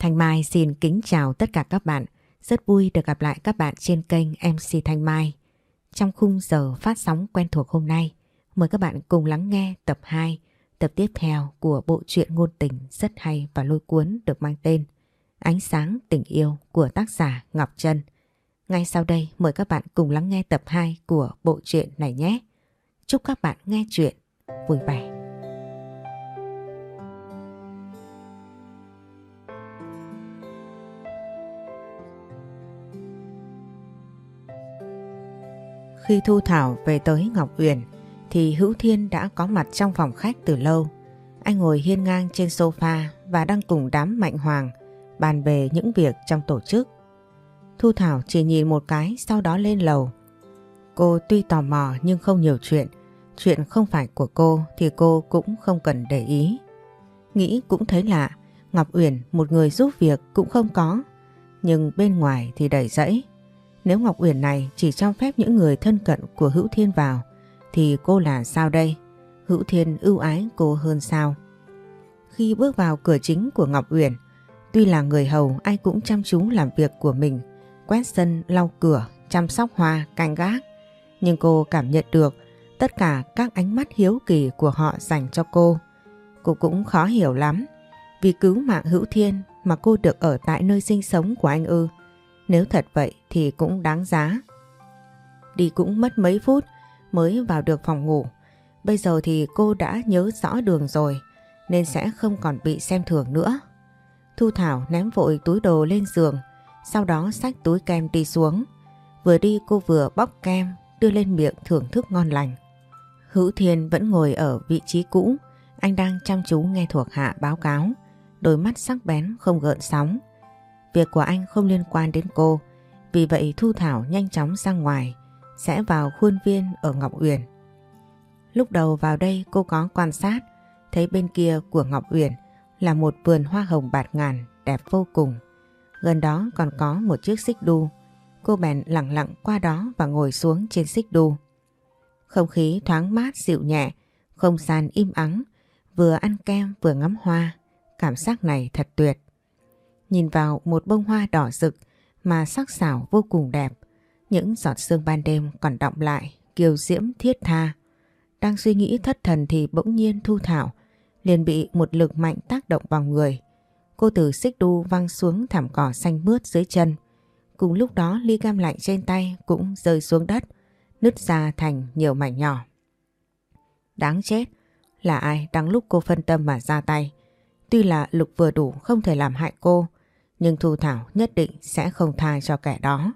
Thanh Mai xin kính chào tất cả các bạn. Rất vui được gặp lại các bạn trên kênh MC Thanh Mai. Trong khung giờ phát sóng quen thuộc hôm nay, mời các bạn cùng lắng nghe tập 2, tập tiếp theo của bộ truyện ngôn tình rất hay và lôi cuốn được mang tên Ánh sáng tình yêu của tác giả Ngọc Trân. Ngay sau đây mời các bạn cùng lắng nghe tập 2 của bộ truyện này nhé. Chúc các bạn nghe chuyện vui vẻ. Khi Thu Thảo về tới Ngọc Uyển thì Hữu Thiên đã có mặt trong phòng khách từ lâu. Anh ngồi hiên ngang trên sofa và đang cùng đám Mạnh Hoàng bàn về những việc trong tổ chức. Thu Thảo chỉ nhìn một cái sau đó lên lầu. Cô tuy tò mò nhưng không nhiều chuyện. Chuyện không phải của cô thì cô cũng không cần để ý. Nghĩ cũng thấy lạ, Ngọc Uyển một người giúp việc cũng không có. Nhưng bên ngoài thì đầy rẫy. Nếu Ngọc Uyển này chỉ cho phép những người thân cận của Hữu Thiên vào thì cô là sao đây? Hữu Thiên ưu ái cô hơn sao? Khi bước vào cửa chính của Ngọc Uyển, tuy là người hầu ai cũng chăm chú làm việc của mình, quét sân, lau cửa, chăm sóc hoa, canh gác. Nhưng cô cảm nhận được tất cả các ánh mắt hiếu kỳ của họ dành cho cô. Cô cũng khó hiểu lắm. Vì cứu mạng Hữu Thiên mà cô được ở tại nơi sinh sống của anh ư. Nếu thật vậy thì cũng đáng giá. Đi cũng mất mấy phút mới vào được phòng ngủ. Bây giờ thì cô đã nhớ rõ đường rồi, nên sẽ không còn bị xem thường nữa. Thu Thảo ném vội túi đồ lên giường, sau đó xách túi kem đi xuống. Vừa đi cô vừa bóc kem, đưa lên miệng thưởng thức ngon lành. Hữu Thiên vẫn ngồi ở vị trí cũ anh đang chăm chú nghe thuộc hạ báo cáo đôi mắt sắc bén, không gợn sóng. Việc của anh không liên quan đến cô, vì vậy Thu Thảo nhanh chóng ra ngoài, sẽ vào khuôn viên ở Ngọc Uyển. Lúc đầu vào đây cô có quan sát, thấy bên kia của Ngọc Uyển là một vườn hoa hồng bạt ngàn đẹp vô cùng. Gần đó còn có một chiếc xích đu. Cô bèn lặng lặng qua đó và ngồi xuống trên xích đu. Không khí thoáng mát dịu nhẹ, không gian im ắng, vừa ăn kem vừa ngắm hoa. Cảm giác này thật tuyệt. Nhìn vào một bông hoa đỏ rực mà sắc sảo vô cùng đẹp. Những giọt sương ban đêm còn đọng lại, kiều diễm thiết tha. Đang suy nghĩ thất thần thì bỗng nhiên Thu Thảo liền bị một lực mạnh tác động vào người. Cô từ xích đu văng xuống thảm cỏ xanh mướt dưới chân. Cùng lúc đó ly cam lạnh trên tay cũng rơi xuống đất, nứt ra thành nhiều mảnh nhỏ. Đáng chết, là ai đang lúc cô phân tâm mà ra tay. Tuy là Lục vừa đủ không thể làm hại cô, nhưng Thu Thảo nhất định sẽ không tha cho kẻ đó.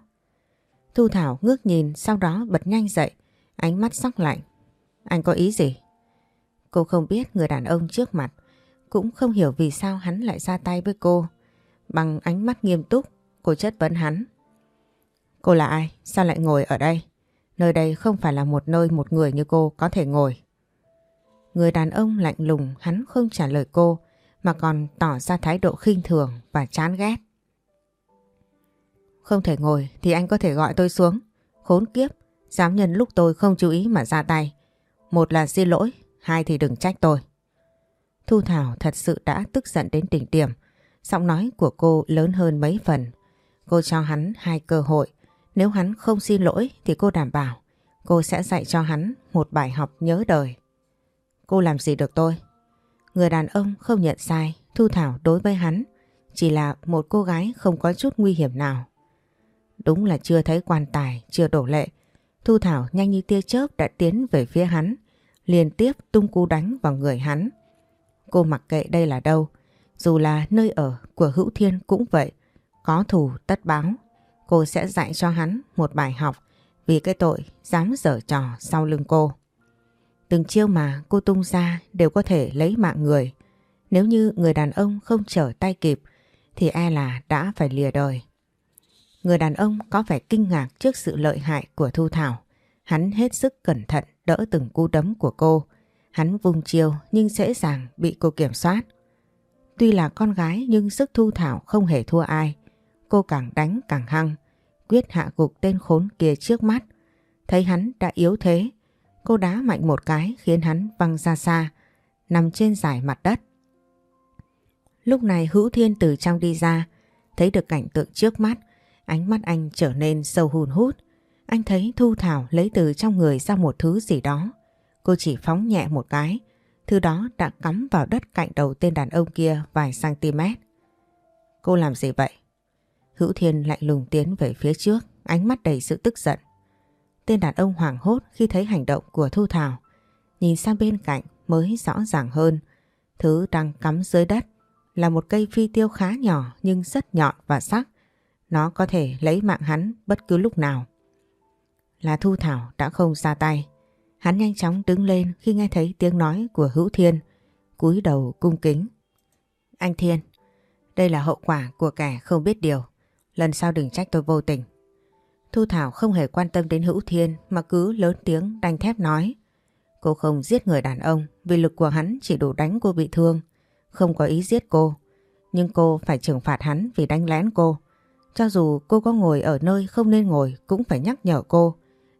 Thu Thảo ngước nhìn sau đó bật nhanh dậy, ánh mắt sắc lạnh. Anh có ý gì? Cô không biết người đàn ông trước mặt, cũng không hiểu vì sao hắn lại ra tay với cô. Bằng ánh mắt nghiêm túc, cô chất vấn hắn. Cô là ai? Sao lại ngồi ở đây? Nơi đây không phải là một nơi một người như cô có thể ngồi. Người đàn ông lạnh lùng hắn không trả lời cô mà còn tỏ ra thái độ khinh thường và chán ghét. Không thể ngồi thì anh có thể gọi tôi xuống. Khốn kiếp, dám nhân lúc tôi không chú ý mà ra tay. Một là xin lỗi, hai thì đừng trách tôi. Thu Thảo thật sự đã tức giận đến đỉnh điểm. Giọng nói của cô lớn hơn mấy phần. Cô cho hắn hai cơ hội. Nếu hắn không xin lỗi thì cô đảm bảo cô sẽ dạy cho hắn một bài học nhớ đời. Cô làm gì được tôi? Người đàn ông không nhận sai, Thu Thảo đối với hắn chỉ là một cô gái không có chút nguy hiểm nào. Đúng là chưa thấy quan tài, chưa đổ lệ. Thu Thảo nhanh như tia chớp đã tiến về phía hắn, liên tiếp tung cú đánh vào người hắn. Cô mặc kệ đây là đâu, dù là nơi ở của Hữu Thiên cũng vậy, có thù tất báo. Cô sẽ dạy cho hắn một bài học vì cái tội dám dở trò sau lưng cô. Từng chiêu mà cô tung ra đều có thể lấy mạng người. Nếu như người đàn ông không trở tay kịp thì e là đã phải lìa đời. Người đàn ông có vẻ kinh ngạc trước sự lợi hại của Thu Thảo. Hắn hết sức cẩn thận đỡ từng cú đấm của cô. Hắn vùng chiêu nhưng dễ dàng bị cô kiểm soát. Tuy là con gái nhưng sức Thu Thảo không hề thua ai. Cô càng đánh càng hăng, quyết hạ gục tên khốn kia trước mắt. Thấy hắn đã yếu thế, Cô đá mạnh một cái khiến hắn văng ra xa, nằm trên giải mặt đất. Lúc này Hữu Thiên từ trong đi ra, thấy được cảnh tượng trước mắt, ánh mắt anh trở nên sâu hùn hút. Anh thấy Thu Thảo lấy từ trong người ra một thứ gì đó. Cô chỉ phóng nhẹ một cái, thứ đó đã cắm vào đất cạnh đầu tên đàn ông kia vài cm. Cô làm gì vậy? Hữu Thiên lạnh lùng tiến về phía trước, ánh mắt đầy sự tức giận. Tên đàn ông hoảng hốt khi thấy hành động của Thu Thảo. Nhìn sang bên cạnh mới rõ ràng hơn. Thứ đang cắm dưới đất là một cây phi tiêu khá nhỏ nhưng rất nhọn và sắc. Nó có thể lấy mạng hắn bất cứ lúc nào. Là Thu Thảo đã không ra tay. Hắn nhanh chóng đứng lên khi nghe thấy tiếng nói của Hữu Thiên, cúi đầu cung kính. Anh Thiên, đây là hậu quả của kẻ không biết điều. Lần sau đừng trách tôi vô tình. Thu Thảo không hề quan tâm đến Hữu Thiên mà cứ lớn tiếng đanh thép nói. Cô không giết người đàn ông vì lực của hắn chỉ đủ đánh cô bị thương, không có ý giết cô. Nhưng cô phải trừng phạt hắn vì đánh lén cô. Cho dù cô có ngồi ở nơi không nên ngồi cũng phải nhắc nhở cô.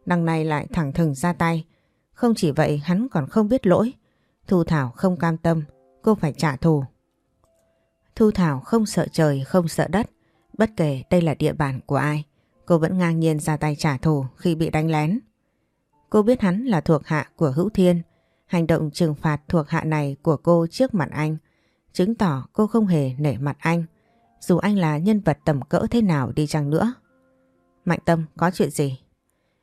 Đằng này lại thẳng thừng ra tay. Không chỉ vậy hắn còn không biết lỗi. Thu Thảo không cam tâm, cô phải trả thù. Thu Thảo không sợ trời, không sợ đất. Bất kể đây là địa bàn của ai, cô vẫn ngang nhiên ra tay trả thù khi bị đánh lén. Cô biết hắn là thuộc hạ của Hữu Thiên. Hành động trừng phạt thuộc hạ này của cô trước mặt anh chứng tỏ cô không hề nể mặt anh dù anh là nhân vật tầm cỡ thế nào đi chăng nữa. Mạnh Tâm có chuyện gì?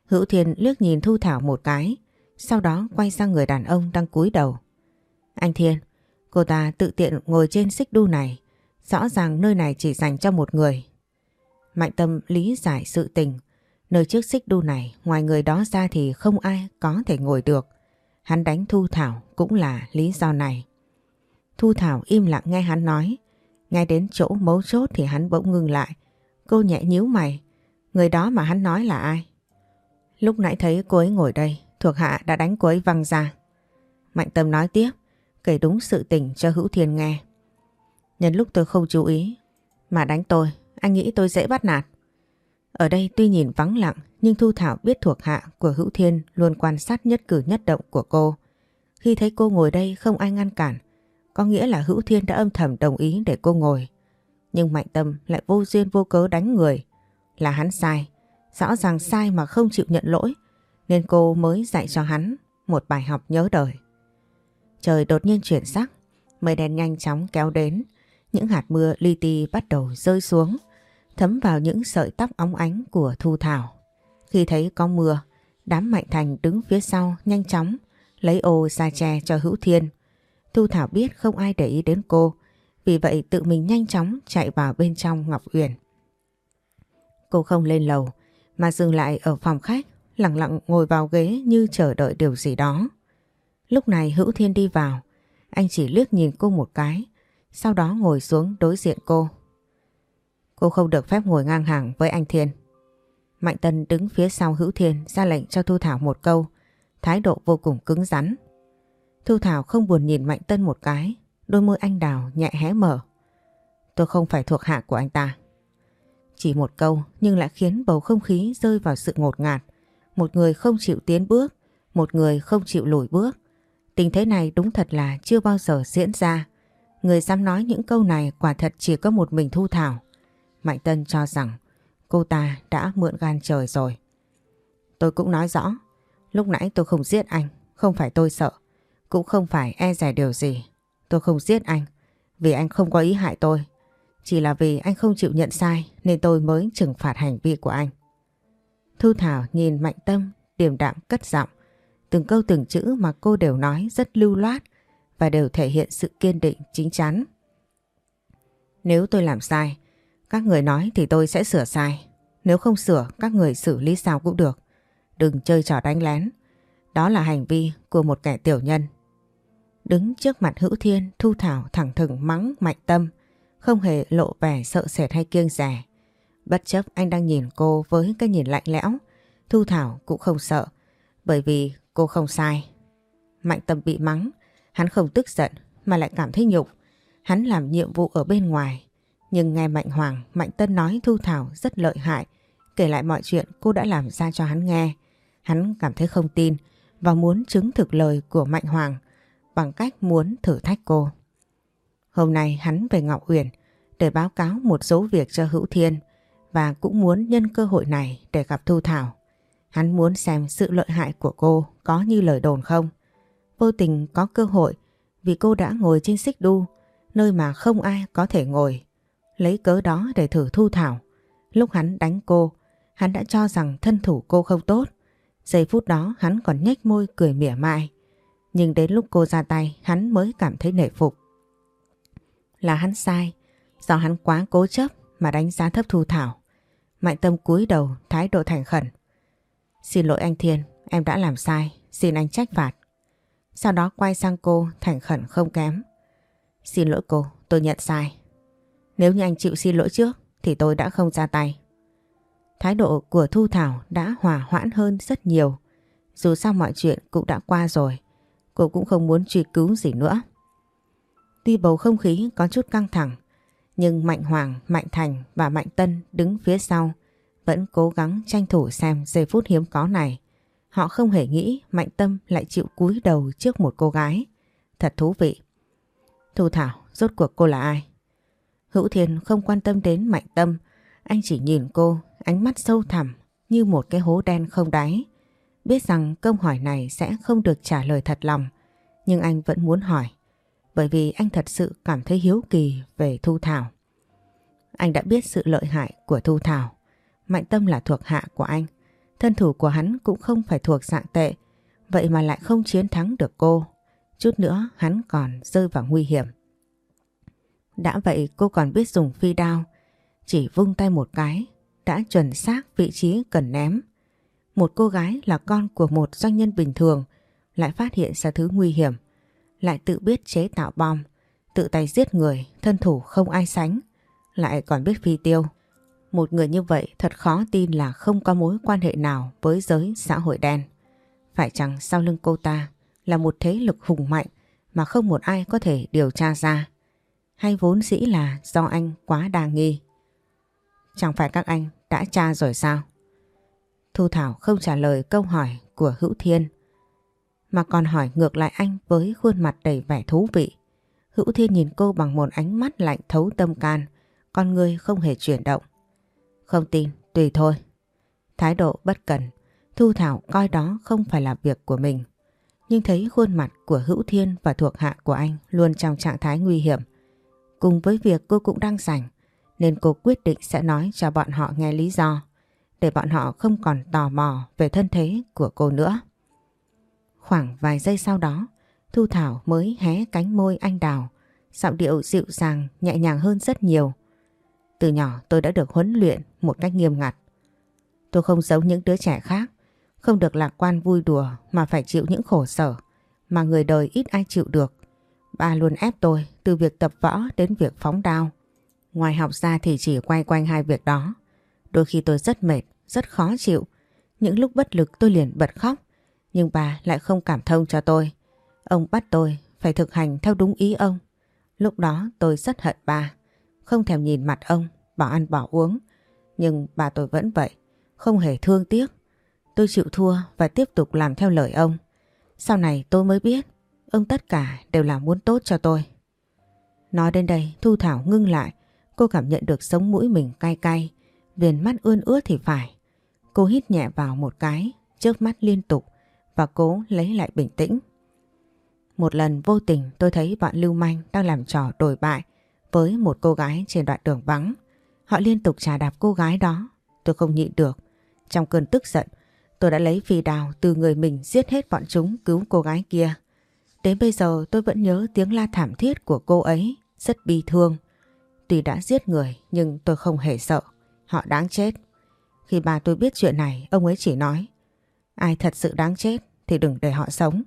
Hữu Thiên liếc nhìn Thu Thảo một cái sau đó quay sang người đàn ông đang cúi đầu. Anh Thiên, cô ta tự tiện ngồi trên xích đu này rõ ràng nơi này chỉ dành cho một người. Mạnh Tâm lý giải sự tình Nơi chiếc xích đu này ngoài người đó ra thì không ai có thể ngồi được. Hắn đánh Thu Thảo cũng là lý do này. Thu Thảo im lặng nghe hắn nói. Ngay đến chỗ mấu chốt thì hắn bỗng ngừng lại. Cô nhẹ nhíu mày. Người đó mà hắn nói là ai? Lúc nãy thấy cô ấy ngồi đây, thuộc hạ đã đánh cô ấy văng ra. Mạnh Tâm nói tiếp, kể đúng sự tình cho Hữu Thiên nghe. Nhân lúc tôi không chú ý, mà đánh tôi, anh nghĩ tôi dễ bắt nạt. Ở đây tuy nhìn vắng lặng nhưng Thu Thảo biết thuộc hạ của Hữu Thiên luôn quan sát nhất cử nhất động của cô. Khi thấy cô ngồi đây không ai ngăn cản, có nghĩa là Hữu Thiên đã âm thầm đồng ý để cô ngồi. Nhưng Mạnh Tâm lại vô duyên vô cớ đánh người. Là hắn sai, rõ ràng sai mà không chịu nhận lỗi, nên cô mới dạy cho hắn một bài học nhớ đời. Trời đột nhiên chuyển sắc, mây đen nhanh chóng kéo đến, những hạt mưa li ti bắt đầu rơi xuống thấm vào những sợi tóc óng ánh của Thu Thảo. Khi thấy có mưa, đám Mạnh Thành đứng phía sau nhanh chóng lấy ô ra che cho Hữu Thiên. Thu Thảo biết không ai để ý đến cô, vì vậy tự mình nhanh chóng chạy vào bên trong Ngọc Uyển. Cô không lên lầu, mà dừng lại ở phòng khách, lặng lặng ngồi vào ghế như chờ đợi điều gì đó. Lúc này Hữu Thiên đi vào, anh chỉ liếc nhìn cô một cái, sau đó ngồi xuống đối diện cô. Cô không được phép ngồi ngang hàng với anh Thiên. Mạnh Tân đứng phía sau Hữu Thiên ra lệnh cho Thu Thảo một câu, thái độ vô cùng cứng rắn. Thu Thảo không buồn nhìn Mạnh Tân một cái, đôi môi anh đào nhẹ hé mở. Tôi không phải thuộc hạ của anh ta. Chỉ một câu nhưng lại khiến bầu không khí rơi vào sự ngột ngạt. Một người không chịu tiến bước, một người không chịu lùi bước. Tình thế này đúng thật là chưa bao giờ diễn ra. Người dám nói những câu này quả thật chỉ có một mình Thu Thảo. Mạnh Tân cho rằng cô ta đã mượn gan trời rồi. Tôi cũng nói rõ, lúc nãy tôi không giết anh, không phải tôi sợ, cũng không phải e rẻ điều gì. Tôi không giết anh, vì anh không có ý hại tôi. Chỉ là vì anh không chịu nhận sai nên tôi mới trừng phạt hành vi của anh. Thu Thảo nhìn Mạnh Tâm điềm đạm cất giọng. Từng câu từng chữ mà cô đều nói rất lưu loát và đều thể hiện sự kiên định chính chắn. Nếu tôi làm sai, các người nói thì tôi sẽ sửa sai. Nếu không sửa, các người xử lý sao cũng được. Đừng chơi trò đánh lén. Đó là hành vi của một kẻ tiểu nhân. Đứng trước mặt hữu thiên, thu thảo thẳng thừng mắng mạnh tâm. Không hề lộ vẻ sợ sệt hay kiêng rẻ. Bất chấp anh đang nhìn cô với cái nhìn lạnh lẽo. Thu thảo cũng không sợ. Bởi vì cô không sai. Mạnh tâm bị mắng. Hắn không tức giận mà lại cảm thấy nhục. Hắn làm nhiệm vụ ở bên ngoài nhưng nghe Mạnh Hoàng, Mạnh Tân nói Thu Thảo rất lợi hại, kể lại mọi chuyện cô đã làm ra cho hắn nghe. Hắn cảm thấy không tin và muốn chứng thực lời của Mạnh Hoàng bằng cách muốn thử thách cô. Hôm nay hắn về Ngọc Uyển để báo cáo một số việc cho Hữu Thiên và cũng muốn nhân cơ hội này để gặp Thu Thảo. Hắn muốn xem sự lợi hại của cô có như lời đồn không. Vô tình có cơ hội vì cô đã ngồi trên xích đu nơi mà không ai có thể ngồi. Lấy cớ đó để thử Thu Thảo. Lúc hắn đánh cô, hắn đã cho rằng thân thủ cô không tốt. Giây phút đó hắn còn nhếch môi cười mỉa mai. Nhưng đến lúc cô ra tay hắn mới cảm thấy nể phục. Là hắn sai, do hắn quá cố chấp mà đánh giá thấp Thu Thảo. Mạnh tâm cúi đầu thái độ thành khẩn. Xin lỗi anh Thiên, em đã làm sai, xin anh trách phạt. Sau đó quay sang cô thành khẩn không kém. Xin lỗi cô, tôi nhận sai. Nếu như anh chịu xin lỗi trước thì tôi đã không ra tay. Thái độ của Thu Thảo đã hòa hoãn hơn rất nhiều. Dù sao mọi chuyện cũng đã qua rồi, cô cũng không muốn truy cứu gì nữa. Tuy bầu không khí có chút căng thẳng, nhưng Mạnh Hoàng, Mạnh Thành và Mạnh Tân đứng phía sau vẫn cố gắng tranh thủ xem giây phút hiếm có này. Họ không hề nghĩ Mạnh Tâm lại chịu cúi đầu trước một cô gái. Thật thú vị. Thu Thảo, rốt cuộc cô là ai? Hữu Thiên không quan tâm đến Mạnh Tâm. Anh chỉ nhìn cô, ánh mắt sâu thẳm như một cái hố đen không đáy. Biết rằng câu hỏi này sẽ không được trả lời thật lòng. Nhưng anh vẫn muốn hỏi. Bởi vì anh thật sự cảm thấy hiếu kỳ về Thu Thảo. Anh đã biết sự lợi hại của Thu Thảo. Mạnh Tâm là thuộc hạ của anh. Thân thủ của hắn cũng không phải thuộc dạng tệ. Vậy mà lại không chiến thắng được cô. Chút nữa hắn còn rơi vào nguy hiểm. Đã vậy cô còn biết dùng phi đao. Chỉ vung tay một cái đã chuẩn xác vị trí cần ném. Một cô gái là con của một doanh nhân bình thường lại phát hiện ra thứ nguy hiểm. Lại tự biết chế tạo bom, tự tay giết người, thân thủ không ai sánh. Lại còn biết phi tiêu. Một người như vậy thật khó tin là không có mối quan hệ nào với giới xã hội đen. Phải chăng sau lưng cô ta là một thế lực hùng mạnh mà không một ai có thể điều tra ra. Hay vốn dĩ là do anh quá đa nghi. Chẳng phải các anh đã tra rồi sao? Thu Thảo không trả lời câu hỏi của Hữu Thiên mà còn hỏi ngược lại anh với khuôn mặt đầy vẻ thú vị. Hữu Thiên nhìn cô bằng một ánh mắt lạnh thấu tâm can, con người không hề chuyển động. Không tin, tùy thôi. Thái độ bất cần, Thu Thảo coi đó không phải là việc của mình. Nhưng thấy khuôn mặt của Hữu Thiên và thuộc hạ của anh luôn trong trạng thái nguy hiểm. Cùng với việc cô cũng đang rảnh, nên cô quyết định sẽ nói cho bọn họ nghe lý do, để bọn họ không còn tò mò về thân thế của cô nữa. Khoảng vài giây sau đó, Thu Thảo mới hé cánh môi anh đào, giọng điệu dịu dàng, nhẹ nhàng hơn rất nhiều. Từ nhỏ tôi đã được huấn luyện một cách nghiêm ngặt. Tôi không giống những đứa trẻ khác, không được lạc quan vui đùa mà phải chịu những khổ sở mà người đời ít ai chịu được. Ba luôn ép tôi từ việc tập võ đến việc phóng đao. Ngoài học ra thì chỉ quay quanh hai việc đó. Đôi khi tôi rất mệt, rất khó chịu. Những lúc bất lực tôi liền bật khóc. Nhưng bà lại không cảm thông cho tôi. Ông bắt tôi phải thực hành theo đúng ý ông. Lúc đó tôi rất hận bà. Không thèm nhìn mặt ông, bỏ ăn bỏ uống. Nhưng bà tôi vẫn vậy, không hề thương tiếc. Tôi chịu thua và tiếp tục làm theo lời ông. Sau này tôi mới biết, ông tất cả đều là muốn tốt cho tôi. Nói đến đây, Thu Thảo ngưng lại. Cô cảm nhận được sống mũi mình cay cay, viền mắt ươn ướt thì phải. Cô hít nhẹ vào một cái, trước mắt liên tục và cố lấy lại bình tĩnh. Một lần vô tình tôi thấy bọn lưu manh đang làm trò đổi bại với một cô gái trên đoạn đường vắng. Họ liên tục trà đạp cô gái đó. Tôi không nhịn được. Trong cơn tức giận, tôi đã lấy phi đào từ người mình giết hết bọn chúng cứu cô gái kia. Đến bây giờ tôi vẫn nhớ tiếng la thảm thiết của cô ấy, rất bi thương. Tuy đã giết người nhưng tôi không hề sợ. Họ đáng chết. Khi bà tôi biết chuyện này, ông ấy chỉ nói Ai thật sự đáng chết thì đừng để họ sống.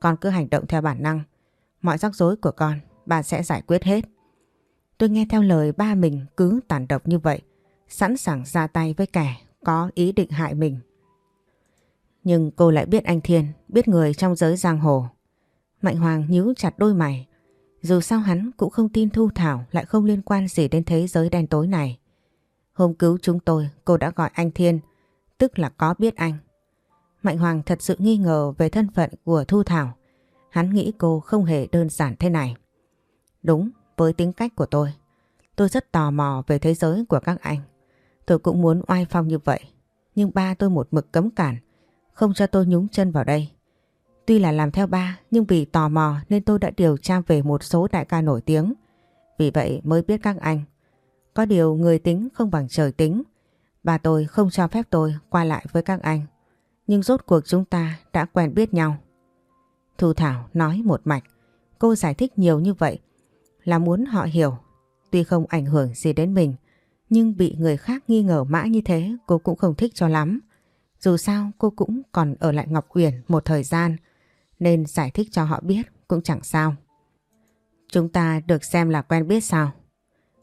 Con cứ hành động theo bản năng. Mọi rắc rối của con, bà sẽ giải quyết hết. Tôi nghe theo lời ba mình cứ tàn độc như vậy, sẵn sàng ra tay với kẻ có ý định hại mình. Nhưng cô lại biết anh Thiên, biết người trong giới giang hồ. Mạnh Hoàng nhíu chặt đôi mày. Dù sao hắn cũng không tin Thu Thảo lại không liên quan gì đến thế giới đen tối này. Hôm cứu chúng tôi, cô đã gọi anh Thiên, tức là có biết anh. Mạnh Hoàng thật sự nghi ngờ về thân phận của Thu Thảo. Hắn nghĩ cô không hề đơn giản thế này. Đúng, với tính cách của tôi. Tôi rất tò mò về thế giới của các anh. Tôi cũng muốn oai phong như vậy. Nhưng ba tôi một mực cấm cản, không cho tôi nhúng chân vào đây. Tuy là làm theo ba, nhưng vì tò mò nên tôi đã điều tra về một số đại ca nổi tiếng. Vì vậy mới biết các anh. Có điều người tính không bằng trời tính. Bà tôi không cho phép tôi qua lại với các anh. Nhưng rốt cuộc chúng ta đã quen biết nhau. Thu Thảo nói một mạch. Cô giải thích nhiều như vậy là muốn họ hiểu. Tuy không ảnh hưởng gì đến mình, nhưng bị người khác nghi ngờ mãi như thế, cô cũng không thích cho lắm. Dù sao cô cũng còn ở lại Ngọc Uyển một thời gian nên giải thích cho họ biết, cũng chẳng sao. Chúng ta được xem là quen biết sao?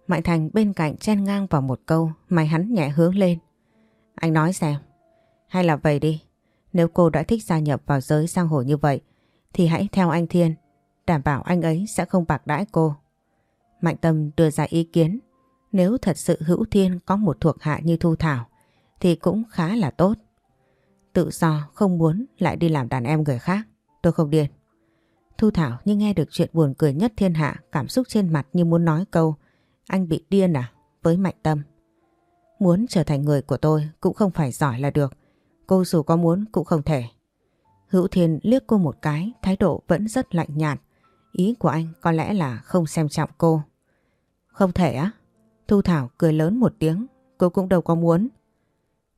Mạnh Thành bên cạnh chen ngang vào một câu, mày hắn nhẹ hướng lên. Anh nói xem. Hay là vậy đi. Nếu cô đã thích gia nhập vào giới sang hồ như vậy, thì hãy theo anh Thiên. Đảm bảo anh ấy sẽ không bạc đãi cô. Mạnh Tâm đưa ra ý kiến. Nếu thật sự Hữu Thiên có một thuộc hạ như Thu Thảo, thì cũng khá là tốt. Tự do không muốn lại đi làm đàn em người khác. Tôi không điên. Thu Thảo như nghe được chuyện buồn cười nhất thiên hạ cảm xúc trên mặt như muốn nói câu anh bị điên à với Mạnh Tâm. Muốn trở thành người của tôi cũng không phải giỏi là được. Cô dù có muốn cũng không thể. Hữu Thiên liếc cô một cái, thái độ vẫn rất lạnh nhạt. Ý của anh có lẽ là không xem trọng cô. Không thể á? Thu Thảo cười lớn một tiếng, cô cũng đâu có muốn.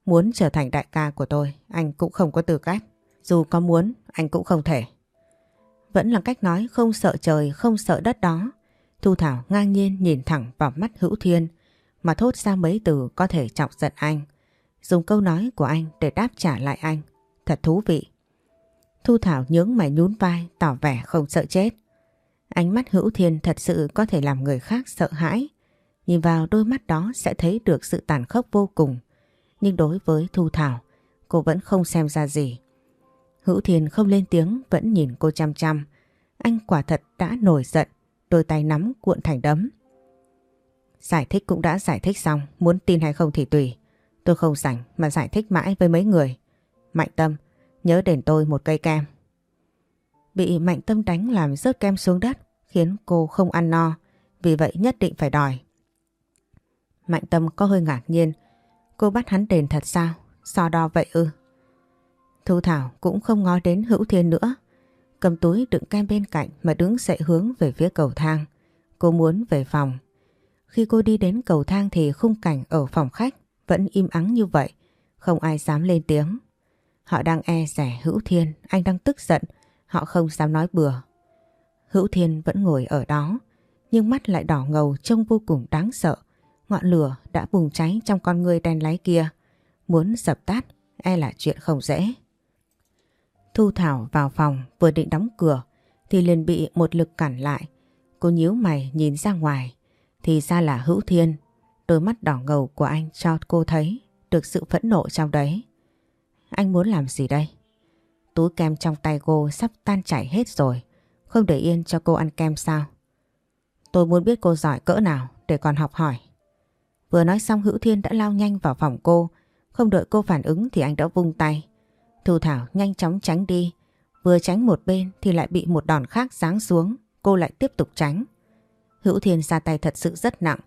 Muốn trở thành đại ca của tôi, anh cũng không có tư cách. Dù có muốn, anh cũng không thể. Vẫn là cách nói không sợ trời, không sợ đất đó. Thu Thảo ngang nhiên nhìn thẳng vào mắt Hữu Thiên mà thốt ra mấy từ có thể chọc giận anh. Dùng câu nói của anh để đáp trả lại anh. Thật thú vị. Thu Thảo nhướng mày nhún vai tỏ vẻ không sợ chết. Ánh mắt Hữu Thiên thật sự có thể làm người khác sợ hãi. Nhìn vào đôi mắt đó sẽ thấy được sự tàn khốc vô cùng. Nhưng đối với Thu Thảo, cô vẫn không xem ra gì. Hữu Thiên không lên tiếng vẫn nhìn cô chăm chăm. Anh quả thật đã nổi giận, đôi tay nắm cuộn thành đấm. Giải thích cũng đã giải thích xong, muốn tin hay không thì tùy. Tôi không rảnh mà giải thích mãi với mấy người. Mạnh Tâm, nhớ đền tôi một cây kem. Bị Mạnh Tâm đánh làm rớt kem xuống đất, khiến cô không ăn no, vì vậy nhất định phải đòi. Mạnh Tâm có hơi ngạc nhiên, cô bắt hắn đền thật sao, so đo vậy ư. Thu Thảo cũng không ngó đến Hữu Thiên nữa, cầm túi đựng kem bên cạnh mà đứng dậy hướng về phía cầu thang. Cô muốn về phòng. Khi cô đi đến cầu thang thì khung cảnh ở phòng khách vẫn im ắng như vậy, không ai dám lên tiếng. Họ đang e rẻ Hữu Thiên, anh đang tức giận, họ không dám nói bừa. Hữu Thiên vẫn ngồi ở đó, nhưng mắt lại đỏ ngầu trông vô cùng đáng sợ. Ngọn lửa đã bùng cháy trong con người đen láy kia, muốn dập tắt e là chuyện không dễ. Thu Thảo vào phòng vừa định đóng cửa, thì liền bị một lực cản lại. Cô nhíu mày nhìn ra ngoài, thì ra là Hữu Thiên. Đôi mắt đỏ ngầu của anh cho cô thấy được sự phẫn nộ trong đấy. Anh muốn làm gì đây? Túi kem trong tay cô sắp tan chảy hết rồi. Không để yên cho cô ăn kem sao? Tôi muốn biết cô giỏi cỡ nào để còn học hỏi. Vừa nói xong Hữu Thiên đã lao nhanh vào phòng cô. Không đợi cô phản ứng thì anh đã vung tay. Thu Thảo nhanh chóng tránh đi. Vừa tránh một bên thì lại bị một đòn khác giáng xuống. Cô lại tiếp tục tránh. Hữu Thiên ra tay thật sự rất nặng.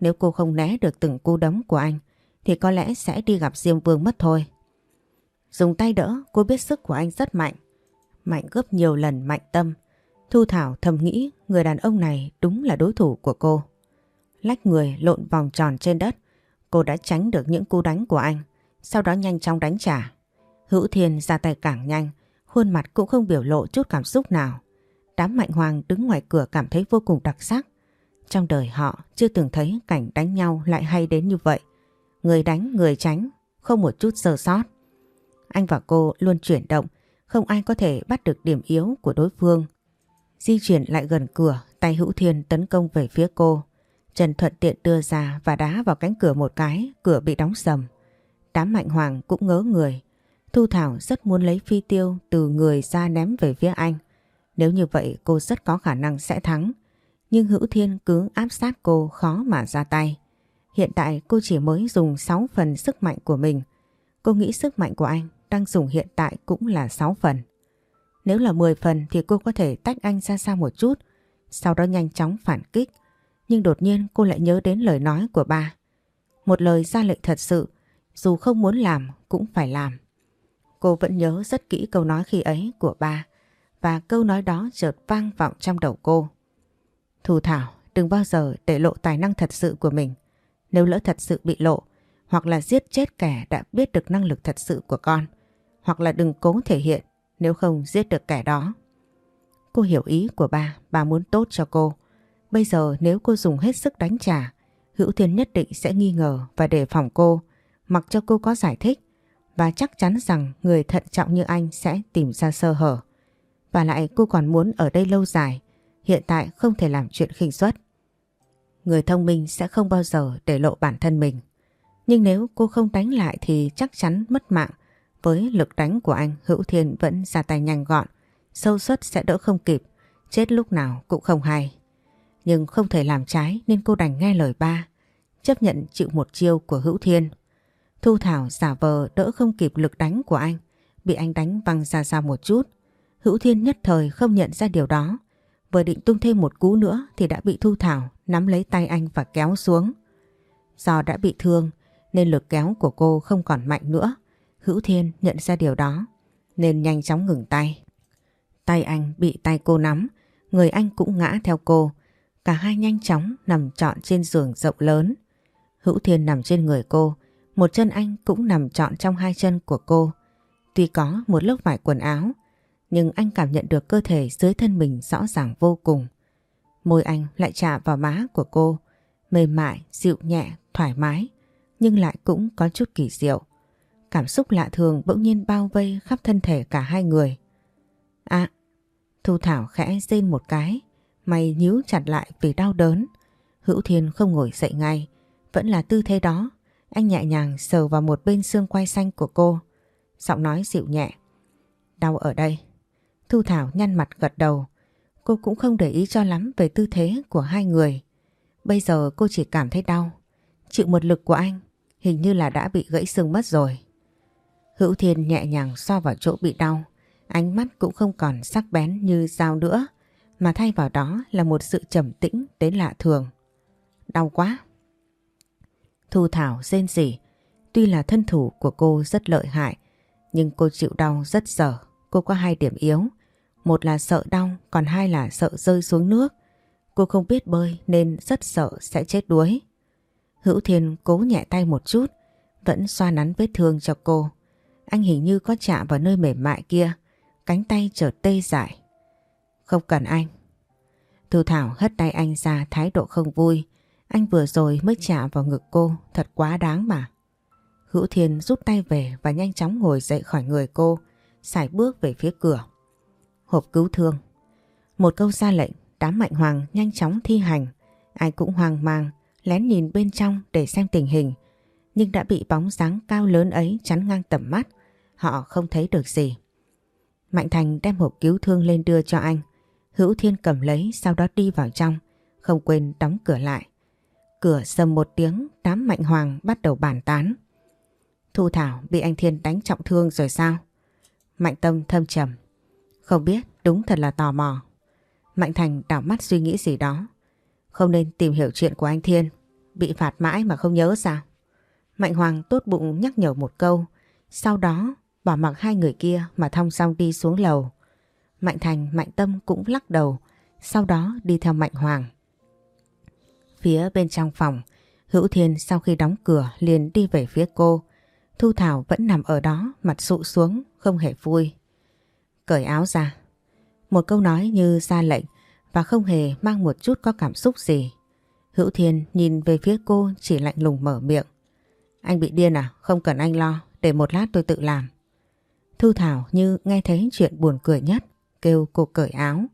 Nếu cô không né được từng cú đấm của anh thì có lẽ sẽ đi gặp Diêm Vương mất thôi. Dùng tay đỡ, cô biết sức của anh rất mạnh. Mạnh gấp nhiều lần mạnh tâm. Thu Thảo thầm nghĩ người đàn ông này đúng là đối thủ của cô. Lách người lộn vòng tròn trên đất, cô đã tránh được những cú đánh của anh, sau đó nhanh chóng đánh trả. Hữu Thiên ra tay càng nhanh, khuôn mặt cũng không biểu lộ chút cảm xúc nào. Đám mạnh hoàng đứng ngoài cửa cảm thấy vô cùng đặc sắc. Trong đời họ chưa từng thấy cảnh đánh nhau lại hay đến như vậy. Người đánh, người tránh, không một chút sơ sót. Anh và cô luôn chuyển động, không ai có thể bắt được điểm yếu của đối phương. Di chuyển lại gần cửa, tay Hữu Thiên tấn công về phía cô. Trần thuận tiện đưa ra và đá vào cánh cửa một cái, cửa bị đóng sầm. Đám mạnh hoàng cũng ngớ người. Thu Thảo rất muốn lấy phi tiêu từ người ra ném về phía anh. Nếu như vậy cô rất có khả năng sẽ thắng. Nhưng Hữu Thiên cứ áp sát cô khó mà ra tay. Hiện tại cô chỉ mới dùng 6 phần sức mạnh của mình. Cô nghĩ sức mạnh của anh đang dùng hiện tại cũng là 6 phần. Nếu là 10 phần thì cô có thể tách anh ra xa một chút, sau đó nhanh chóng phản kích. Nhưng đột nhiên cô lại nhớ đến lời nói của ba. Một lời ra lệnh thật sự, dù không muốn làm cũng phải làm. Cô vẫn nhớ rất kỹ câu nói khi ấy của ba và câu nói đó chợt vang vọng trong đầu cô. Thu Thảo đừng bao giờ để lộ tài năng thật sự của mình. Nếu lỡ thật sự bị lộ hoặc là giết chết kẻ đã biết được năng lực thật sự của con hoặc là đừng cố thể hiện nếu không giết được kẻ đó. Cô hiểu ý của ba, bà muốn tốt cho cô. Bây giờ nếu cô dùng hết sức đánh trả, Hữu Thiên nhất định sẽ nghi ngờ và đề phòng cô, mặc cho cô có giải thích và chắc chắn rằng người thận trọng như anh sẽ tìm ra sơ hở. Và lại cô còn muốn ở đây lâu dài, hiện tại không thể làm chuyện khinh suất. Người thông minh sẽ không bao giờ để lộ bản thân mình. Nhưng nếu cô không đánh lại thì chắc chắn mất mạng. Với lực đánh của anh, Hữu Thiên vẫn ra tay nhanh gọn, sâu suất sẽ đỡ không kịp, chết lúc nào cũng không hay. Nhưng không thể làm trái nên cô đành nghe lời ba, chấp nhận chịu một chiêu của Hữu Thiên. Thu Thảo giả vờ đỡ không kịp lực đánh của anh, bị anh đánh văng ra xa một chút. Hữu Thiên nhất thời không nhận ra điều đó, vừa định tung thêm một cú nữa thì đã bị Thu Thảo nắm lấy tay anh và kéo xuống. Do đã bị thương nên lực kéo của cô không còn mạnh nữa. Hữu Thiên nhận ra điều đó nên nhanh chóng ngừng tay. Tay anh bị tay cô nắm, người anh cũng ngã theo cô. Cả hai nhanh chóng nằm trọn trên giường rộng lớn. Hữu Thiên nằm trên người cô, một chân anh cũng nằm trọn trong hai chân của cô. Tuy có một lớp vải quần áo, nhưng anh cảm nhận được cơ thể dưới thân mình rõ ràng vô cùng. Môi anh lại chạm vào má của cô, mềm mại, dịu nhẹ, thoải mái, nhưng lại cũng có chút kỳ diệu. Cảm xúc lạ thường bỗng nhiên bao vây khắp thân thể cả hai người. À, Thu Thảo khẽ rên một cái, mày nhíu chặt lại vì đau đớn. Hữu Thiên không ngồi dậy ngay, vẫn là tư thế đó. Anh nhẹ nhàng sờ vào một bên xương quai xanh của cô. Giọng nói dịu nhẹ. Đau ở đây. Thu Thảo nhăn mặt gật đầu. Cô cũng không để ý cho lắm về tư thế của hai người. Bây giờ cô chỉ cảm thấy đau. Chịu một lực của anh, hình như là đã bị gãy xương mất rồi. Hữu Thiên nhẹ nhàng so vào chỗ bị đau. Ánh mắt cũng không còn sắc bén như dao nữa, mà thay vào đó là một sự trầm tĩnh đến lạ thường. Đau quá. Thu Thảo rên rỉ. Tuy là thân thủ của cô rất lợi hại, nhưng cô chịu đau rất dở. Cô có hai điểm yếu. Một là sợ đau, còn hai là sợ rơi xuống nước. Cô không biết bơi nên rất sợ sẽ chết đuối. Hữu Thiên cố nhẹ tay một chút, vẫn xoa nắn vết thương cho cô. Anh hình như có chạm vào nơi mềm mại kia, cánh tay trở tê dại. Không cần anh. Thu Thảo hất tay anh ra thái độ không vui. Anh vừa rồi mới chạm vào ngực cô, thật quá đáng mà. Hữu Thiên rút tay về và nhanh chóng ngồi dậy khỏi người cô, xài bước về phía cửa. Hộp cứu thương. Một câu ra lệnh, đám mạnh hoàng nhanh chóng thi hành. Ai cũng hoang mang, lén nhìn bên trong để xem tình hình. Nhưng đã bị bóng dáng cao lớn ấy chắn ngang tầm mắt. Họ không thấy được gì. Mạnh Thành đem hộp cứu thương lên đưa cho anh. Hữu Thiên cầm lấy sau đó đi vào trong, không quên đóng cửa lại. Cửa sầm một tiếng, đám Mạnh Hoàng bắt đầu bàn tán. Thu Thảo bị anh Thiên đánh trọng thương rồi sao? Mạnh Tâm thâm trầm. Không biết, đúng thật là tò mò. Mạnh Thành đảo mắt suy nghĩ gì đó. Không nên tìm hiểu chuyện của anh Thiên. Bị phạt mãi mà không nhớ sao? Mạnh Hoàng tốt bụng nhắc nhở một câu. Sau đó bỏ mặc hai người kia mà thong song đi xuống lầu. Mạnh Thành, Mạnh Tâm cũng lắc đầu. Sau đó đi theo Mạnh Hoàng. Phía bên trong phòng, Hữu Thiên sau khi đóng cửa liền đi về phía cô. Thu Thảo vẫn nằm ở đó, mặt sụ xuống, không hề vui. Cởi áo ra. Một câu nói như ra lệnh và không hề mang một chút có cảm xúc gì. Hữu Thiên nhìn về phía cô chỉ lạnh lùng mở miệng. Anh bị điên à? Không cần anh lo, để một lát tôi tự làm. Thu Thảo như nghe thấy chuyện buồn cười nhất, kêu cô cởi áo.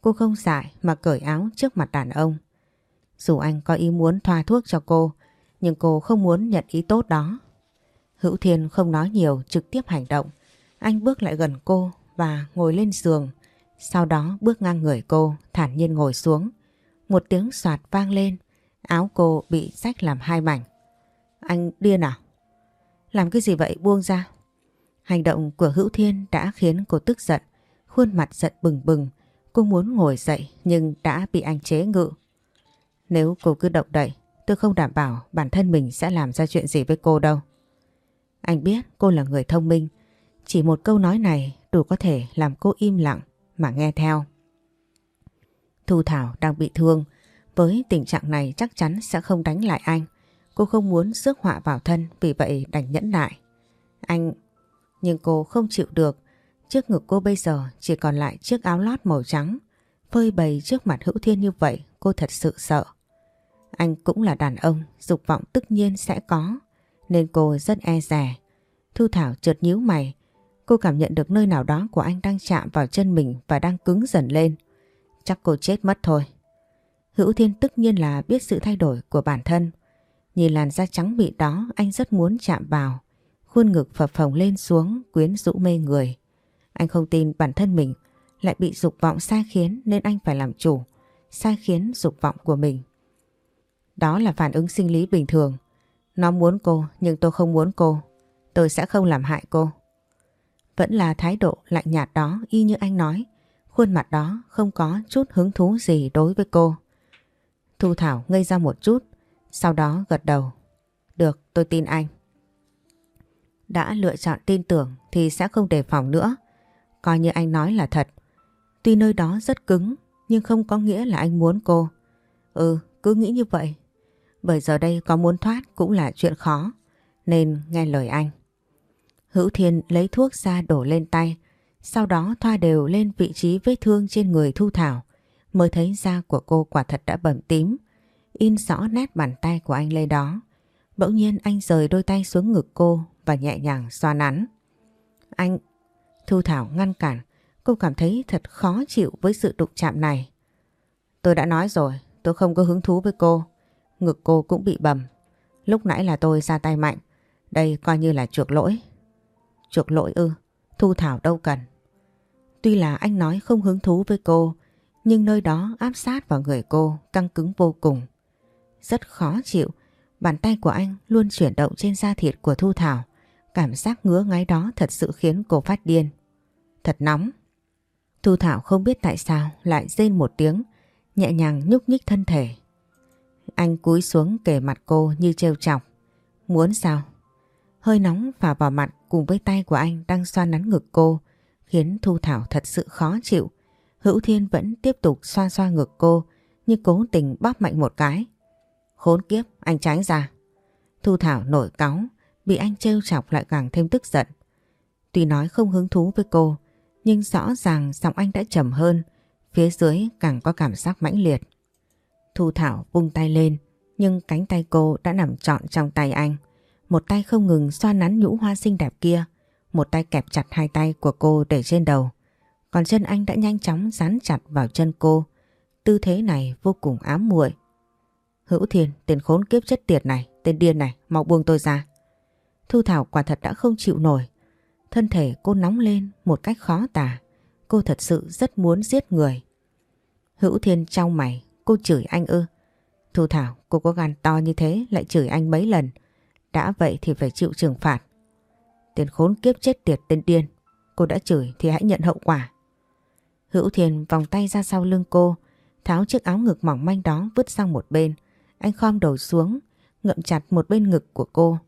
Cô không dại mà cởi áo trước mặt đàn ông. Dù anh có ý muốn thoa thuốc cho cô, nhưng cô không muốn nhận ý tốt đó. Hữu Thiên không nói nhiều trực tiếp hành động. Anh bước lại gần cô và ngồi lên giường. Sau đó bước ngang người cô, thản nhiên ngồi xuống. Một tiếng soạt vang lên, áo cô bị rách làm hai mảnh. Anh điên à? Làm cái gì vậy buông ra? Hành động của Hữu Thiên đã khiến cô tức giận, khuôn mặt giận bừng bừng, Cô muốn ngồi dậy nhưng đã bị anh chế ngự. Nếu cô cứ động đậy, tôi không đảm bảo bản thân mình sẽ làm ra chuyện gì với cô đâu. Anh biết cô là người thông minh, chỉ một câu nói này đủ có thể làm cô im lặng mà nghe theo. Thu Thảo đang bị thương, với tình trạng này chắc chắn sẽ không đánh lại anh. Cô không muốn rước họa vào thân vì vậy đành nhẫn lại. Anh... Nhưng cô không chịu được. Trước ngực cô bây giờ chỉ còn lại chiếc áo lót màu trắng. Phơi bày trước mặt hữu thiên như vậy cô thật sự sợ. Anh cũng là đàn ông, dục vọng tất nhiên sẽ có. Nên cô rất e rè. Thu Thảo chợt nhíu mày. Cô cảm nhận được nơi nào đó của anh đang chạm vào chân mình và đang cứng dần lên. Chắc cô chết mất thôi. Hữu Thiên tất nhiên là biết sự thay đổi của bản thân. Nhìn làn da trắng mịn đó anh rất muốn chạm vào. Khuôn ngực phập phồng lên xuống quyến rũ mê người. Anh không tin bản thân mình lại bị dục vọng sai khiến nên anh phải làm chủ. Sai khiến dục vọng của mình. Đó là phản ứng sinh lý bình thường. Nó muốn cô nhưng tôi không muốn cô. Tôi sẽ không làm hại cô. Vẫn là thái độ lạnh nhạt đó y như anh nói. Khuôn mặt đó không có chút hứng thú gì đối với cô. Thu Thảo ngây ra một chút, sau đó gật đầu. Được, tôi tin anh. Đã lựa chọn tin tưởng thì sẽ không đề phòng nữa. Coi như anh nói là thật. Tuy nơi đó rất cứng, nhưng không có nghĩa là anh muốn cô. Ừ, cứ nghĩ như vậy. Bởi giờ đây có muốn thoát cũng là chuyện khó, nên nghe lời anh. Hữu Thiên lấy thuốc ra đổ lên tay, sau đó thoa đều lên vị trí vết thương trên người Thu Thảo mới thấy da của cô quả thật đã bầm tím, in rõ nét bàn tay của anh lên đó. Bỗng nhiên anh rời đôi tay xuống ngực cô và nhẹ nhàng xoa nắn. Anh... Thu Thảo ngăn cản, cô cảm thấy thật khó chịu với sự đụng chạm này. Tôi đã nói rồi, tôi không có hứng thú với cô. Ngực cô cũng bị bầm. Lúc nãy là tôi ra tay mạnh. Đây coi như là chuộc lỗi. Chuộc lỗi ư, Thu Thảo đâu cần. Tuy là anh nói không hứng thú với cô, nhưng nơi đó áp sát vào người cô căng cứng vô cùng. Rất khó chịu, bàn tay của anh luôn chuyển động trên da thịt của Thu Thảo. Cảm giác ngứa ngáy đó thật sự khiến cô phát điên. Thật nóng. Thu Thảo không biết tại sao lại rên một tiếng, nhẹ nhàng nhúc nhích thân thể. Anh cúi xuống kề mặt cô như trêu chọc. Muốn sao? Hơi nóng phả vào mặt cùng với tay của anh đang xoa nắn ngực cô, khiến Thu Thảo thật sự khó chịu. Hữu Thiên vẫn tiếp tục xoa xoa ngực cô như cố tình bóp mạnh một cái. Khốn kiếp, anh tránh ra. Thu Thảo nổi cáu, bị anh trêu chọc lại càng thêm tức giận. Tuy nói không hứng thú với cô, nhưng rõ ràng giọng anh đã trầm hơn, phía dưới càng có cảm giác mãnh liệt. Thu Thảo vung tay lên, nhưng cánh tay cô đã nằm trọn trong tay anh. Một tay không ngừng xoa nắn nhũ hoa xinh đẹp kia, một tay kẹp chặt hai tay của cô để trên đầu. Còn chân anh đã nhanh chóng dán chặt vào chân cô. Tư thế này vô cùng ám muội. Hữu Thiên, tên khốn kiếp chất tiệt này, tên điên này, mau buông tôi ra. Thu Thảo quả thật đã không chịu nổi. Thân thể cô nóng lên một cách khó tả. Cô thật sự rất muốn giết người. Hữu Thiên trao mày, cô chửi anh ư. Thu Thảo, cô có gan to như thế lại chửi anh mấy lần. Đã vậy thì phải chịu trừng phạt. Tên khốn kiếp chết tiệt tên điên. Cô đã chửi thì hãy nhận hậu quả. Hữu Thiền vòng tay ra sau lưng cô, tháo chiếc áo ngực mỏng manh đó vứt sang một bên. Anh khom đầu xuống, ngậm chặt một bên ngực của cô.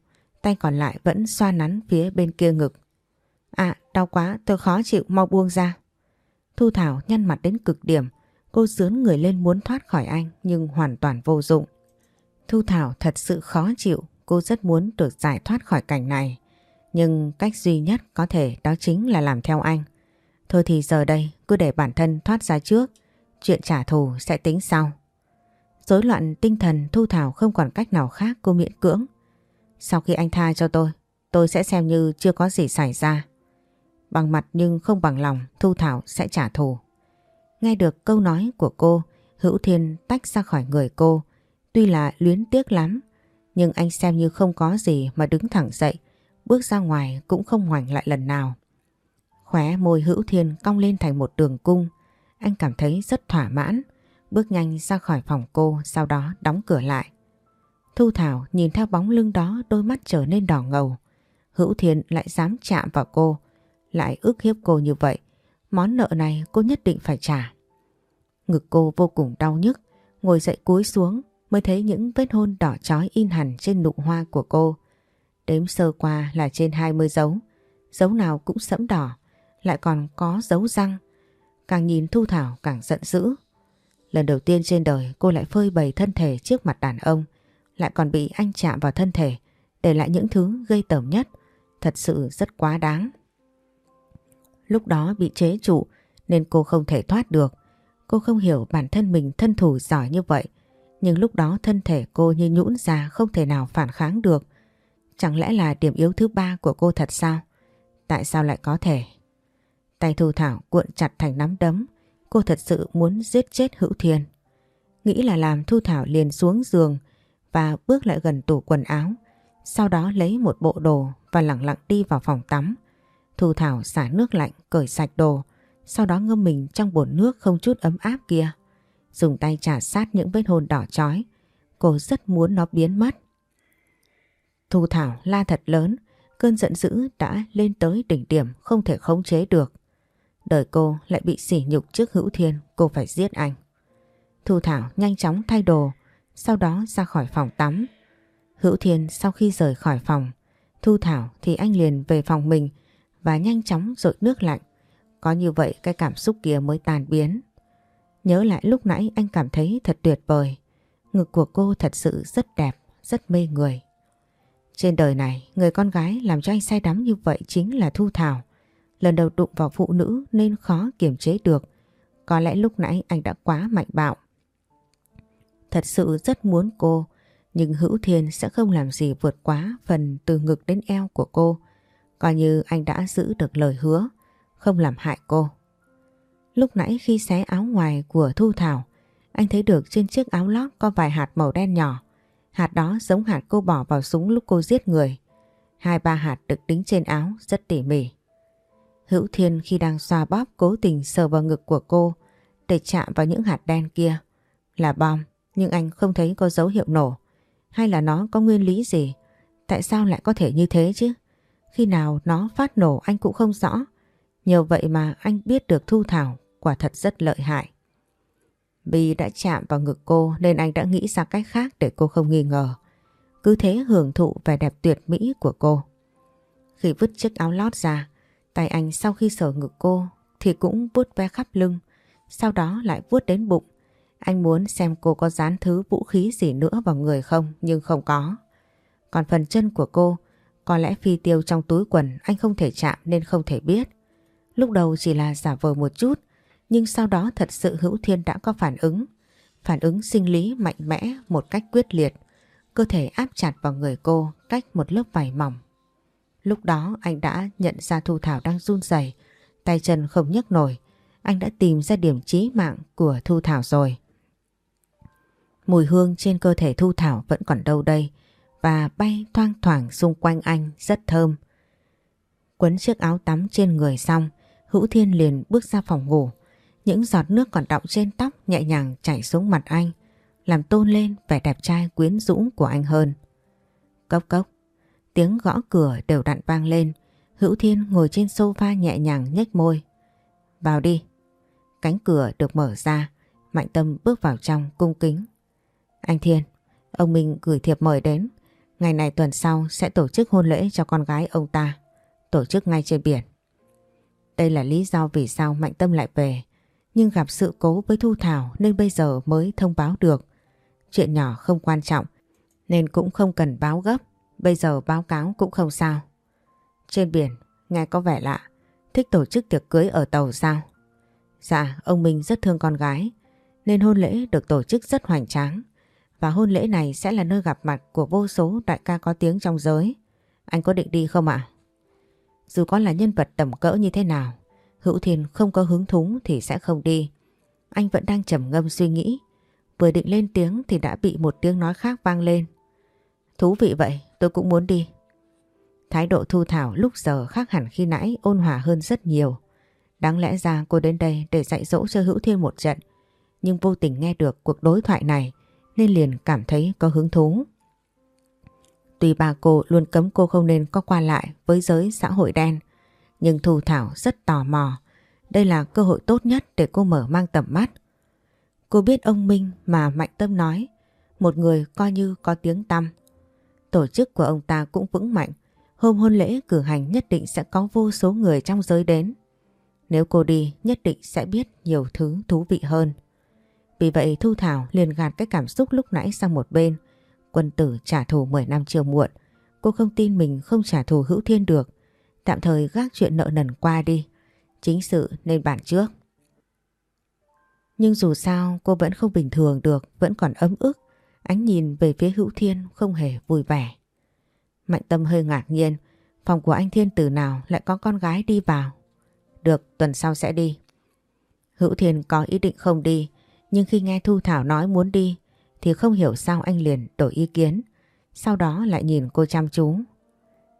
Tay còn lại vẫn xoa nắn phía bên kia ngực. À, đau quá, tôi khó chịu, mau buông ra. Thu Thảo nhăn mặt đến cực điểm. Cô dướn người lên muốn thoát khỏi anh nhưng hoàn toàn vô dụng. Thu Thảo thật sự khó chịu, cô rất muốn được giải thoát khỏi cảnh này. Nhưng cách duy nhất có thể đó chính là làm theo anh. Thôi thì giờ đây cứ để bản thân thoát ra trước, chuyện trả thù sẽ tính sau. Rối loạn tinh thần Thu Thảo không còn cách nào khác cô miễn cưỡng. Sau khi anh tha cho tôi, tôi sẽ xem như chưa có gì xảy ra. Bằng mặt nhưng không bằng lòng Thu Thảo sẽ trả thù. Nghe được câu nói của cô, Hữu Thiên tách ra khỏi người cô. Tuy là luyến tiếc lắm, nhưng anh xem như không có gì mà đứng thẳng dậy, bước ra ngoài cũng không hoành lại lần nào. Khóe môi hữu thiên cong lên thành một đường cung. Anh cảm thấy rất thỏa mãn. Bước nhanh ra khỏi phòng cô sau đó đóng cửa lại. Thu Thảo nhìn theo bóng lưng đó đôi mắt trở nên đỏ ngầu. Hữu Thiên lại dám chạm vào cô. Lại ức hiếp cô như vậy. Món nợ này cô nhất định phải trả. Ngực cô vô cùng đau nhức, ngồi dậy cúi xuống mới thấy những vết hôn đỏ chói in hẳn trên nụ hoa của cô. Đếm sơ qua là trên 20 dấu, dấu nào cũng sẫm đỏ, lại còn có dấu răng. Càng nhìn Thu Thảo càng giận dữ. Lần đầu tiên trên đời cô lại phơi bày thân thể trước mặt đàn ông, lại còn bị anh chạm vào thân thể, để lại những thứ gây tởm nhất, thật sự rất quá đáng. Lúc đó bị chế trụ nên cô không thể thoát được. Cô không hiểu bản thân mình thân thủ giỏi như vậy, nhưng lúc đó thân thể cô như nhũn ra không thể nào phản kháng được. Chẳng lẽ là điểm yếu thứ ba của cô thật sao? Tại sao lại có thể? Tay Thu Thảo cuộn chặt thành nắm đấm, cô thật sự muốn giết chết Hữu Thiên. Nghĩ là làm Thu Thảo liền xuống giường và bước lại gần tủ quần áo, sau đó lấy một bộ đồ và lặng lặng đi vào phòng tắm. Thu Thảo xả nước lạnh, cởi sạch đồ, sau đó ngâm mình trong bồn nước không chút ấm áp kia. Dùng tay trả sát những vết hôn đỏ chói, cô rất muốn nó biến mất. Thu Thảo la thật lớn, cơn giận dữ đã lên tới đỉnh điểm không thể khống chế được. Đời cô lại bị sỉ nhục trước hữu thiên, cô phải giết anh. Thu Thảo nhanh chóng thay đồ, sau đó ra khỏi phòng tắm. Hữu Thiên sau khi rời khỏi phòng, Thu Thảo thì anh liền về phòng mình và nhanh chóng rội nước lạnh. Có như vậy cái cảm xúc kia mới tàn biến. Nhớ lại lúc nãy anh cảm thấy thật tuyệt vời. Ngực của cô thật sự rất đẹp, rất mê người. Trên đời này, người con gái làm cho anh say đắm như vậy chính là Thu Thảo. Lần đầu đụng vào phụ nữ nên khó kiềm chế được. Có lẽ lúc nãy anh đã quá mạnh bạo. Thật sự rất muốn cô, nhưng Hữu Thiên sẽ không làm gì vượt quá phần từ ngực đến eo của cô. Coi như anh đã giữ được lời hứa, không làm hại cô. Lúc nãy khi xé áo ngoài của Thu Thảo, anh thấy được trên chiếc áo lót có vài hạt màu đen nhỏ. Hạt đó giống hạt cô bỏ vào súng lúc cô giết người. Hai ba hạt được đính trên áo rất tỉ mỉ. Hữu Thiên khi đang xoa bóp cố tình sờ vào ngực của cô để chạm vào những hạt đen kia. Là bom, nhưng anh không thấy có dấu hiệu nổ. Hay là nó có nguyên lý gì? Tại sao lại có thể như thế chứ? Khi nào nó phát nổ anh cũng không rõ. Nhờ vậy mà anh biết được Thu Thảo quả thật rất lợi hại. Vì đã chạm vào ngực cô nên anh đã nghĩ ra cách khác để cô không nghi ngờ. Cứ thế hưởng thụ vẻ đẹp tuyệt mỹ của cô. Khi vứt chiếc áo lót ra, tay anh sau khi sờ ngực cô thì cũng vuốt ve khắp lưng, sau đó lại vuốt đến bụng. Anh muốn xem cô có dán thứ vũ khí gì nữa vào người không nhưng không có. Còn phần chân của cô, có lẽ phi tiêu trong túi quần anh không thể chạm nên không thể biết. Lúc đầu chỉ là giả vờ một chút, nhưng sau đó thật sự Hữu Thiên đã có phản ứng. Phản ứng sinh lý mạnh mẽ một cách quyết liệt. Cơ thể áp chặt vào người cô cách một lớp vải mỏng. Lúc đó anh đã nhận ra Thu Thảo đang run rẩy, tay chân không nhấc nổi. Anh đã tìm ra điểm chí mạng của Thu Thảo rồi. Mùi hương trên cơ thể Thu Thảo vẫn còn đâu đây và bay thoang thoảng xung quanh anh rất thơm. Quấn chiếc áo tắm trên người xong, Hữu Thiên liền bước ra phòng ngủ. Những giọt nước còn đọng trên tóc nhẹ nhàng chảy xuống mặt anh, làm tôn lên vẻ đẹp trai quyến rũ của anh hơn. Cốc cốc, tiếng gõ cửa đều đặn vang lên, Hữu Thiên ngồi trên sofa nhẹ nhàng nhếch môi. Vào đi. Cánh cửa được mở ra, Mạnh Tâm bước vào trong cung kính. Anh Thiên, ông Minh gửi thiệp mời đến. Ngày này tuần sau sẽ tổ chức hôn lễ cho con gái ông ta. Tổ chức ngay trên biển. Đây là lý do vì sao Mạnh Tâm lại về. Nhưng gặp sự cố với Thu Thảo nên bây giờ mới thông báo được. Chuyện nhỏ không quan trọng nên cũng không cần báo gấp. Bây giờ báo cáo cũng không sao. Trên biển, nghe có vẻ lạ. Thích tổ chức tiệc cưới ở tàu sao? Dạ, ông Minh rất thương con gái nên hôn lễ được tổ chức rất hoành tráng. Và hôn lễ này sẽ là nơi gặp mặt của vô số đại ca có tiếng trong giới. Anh có định đi không ạ? Dù có là nhân vật tầm cỡ như thế nào, Hữu Thiên không có hứng thú thì sẽ không đi. Anh vẫn đang trầm ngâm suy nghĩ. Vừa định lên tiếng thì đã bị một tiếng nói khác vang lên. Thú vị vậy, tôi cũng muốn đi. Thái độ Thu Thảo lúc giờ khác hẳn khi nãy ôn hòa hơn rất nhiều. Đáng lẽ ra cô đến đây để dạy dỗ cho Hữu Thiên một trận. Nhưng vô tình nghe được cuộc đối thoại này nên liền cảm thấy có hứng thú. Tuy bà cô luôn cấm cô không nên có qua lại với giới xã hội đen, nhưng Thu Thảo rất tò mò. Đây là cơ hội tốt nhất để cô mở mang tầm mắt. Cô biết ông Minh mà Mạnh Tâm nói, một người coi như có tiếng tăm. Tổ chức của ông ta cũng vững mạnh, hôm hôn lễ cử hành nhất định sẽ có vô số người trong giới đến. Nếu cô đi nhất định sẽ biết nhiều thứ thú vị hơn. Vì vậy Thu Thảo liền gạt cái cảm xúc lúc nãy sang một bên. Quân tử trả thù 10 năm chưa muộn. Cô không tin mình không trả thù hữu thiên được. Tạm thời gác chuyện nợ nần qua đi. Chính sự nên bản trước. Nhưng dù sao cô vẫn không bình thường được, vẫn còn ấm ức. Ánh nhìn về phía hữu thiên không hề vui vẻ. Mạnh tâm hơi ngạc nhiên. Phòng của anh Thiên từ nào lại có con gái đi vào. Được, tuần sau sẽ đi. Hữu Thiên có ý định không đi, nhưng khi nghe Thu Thảo nói muốn đi thì không hiểu sao anh liền đổi ý kiến. Sau đó lại nhìn cô chăm chú.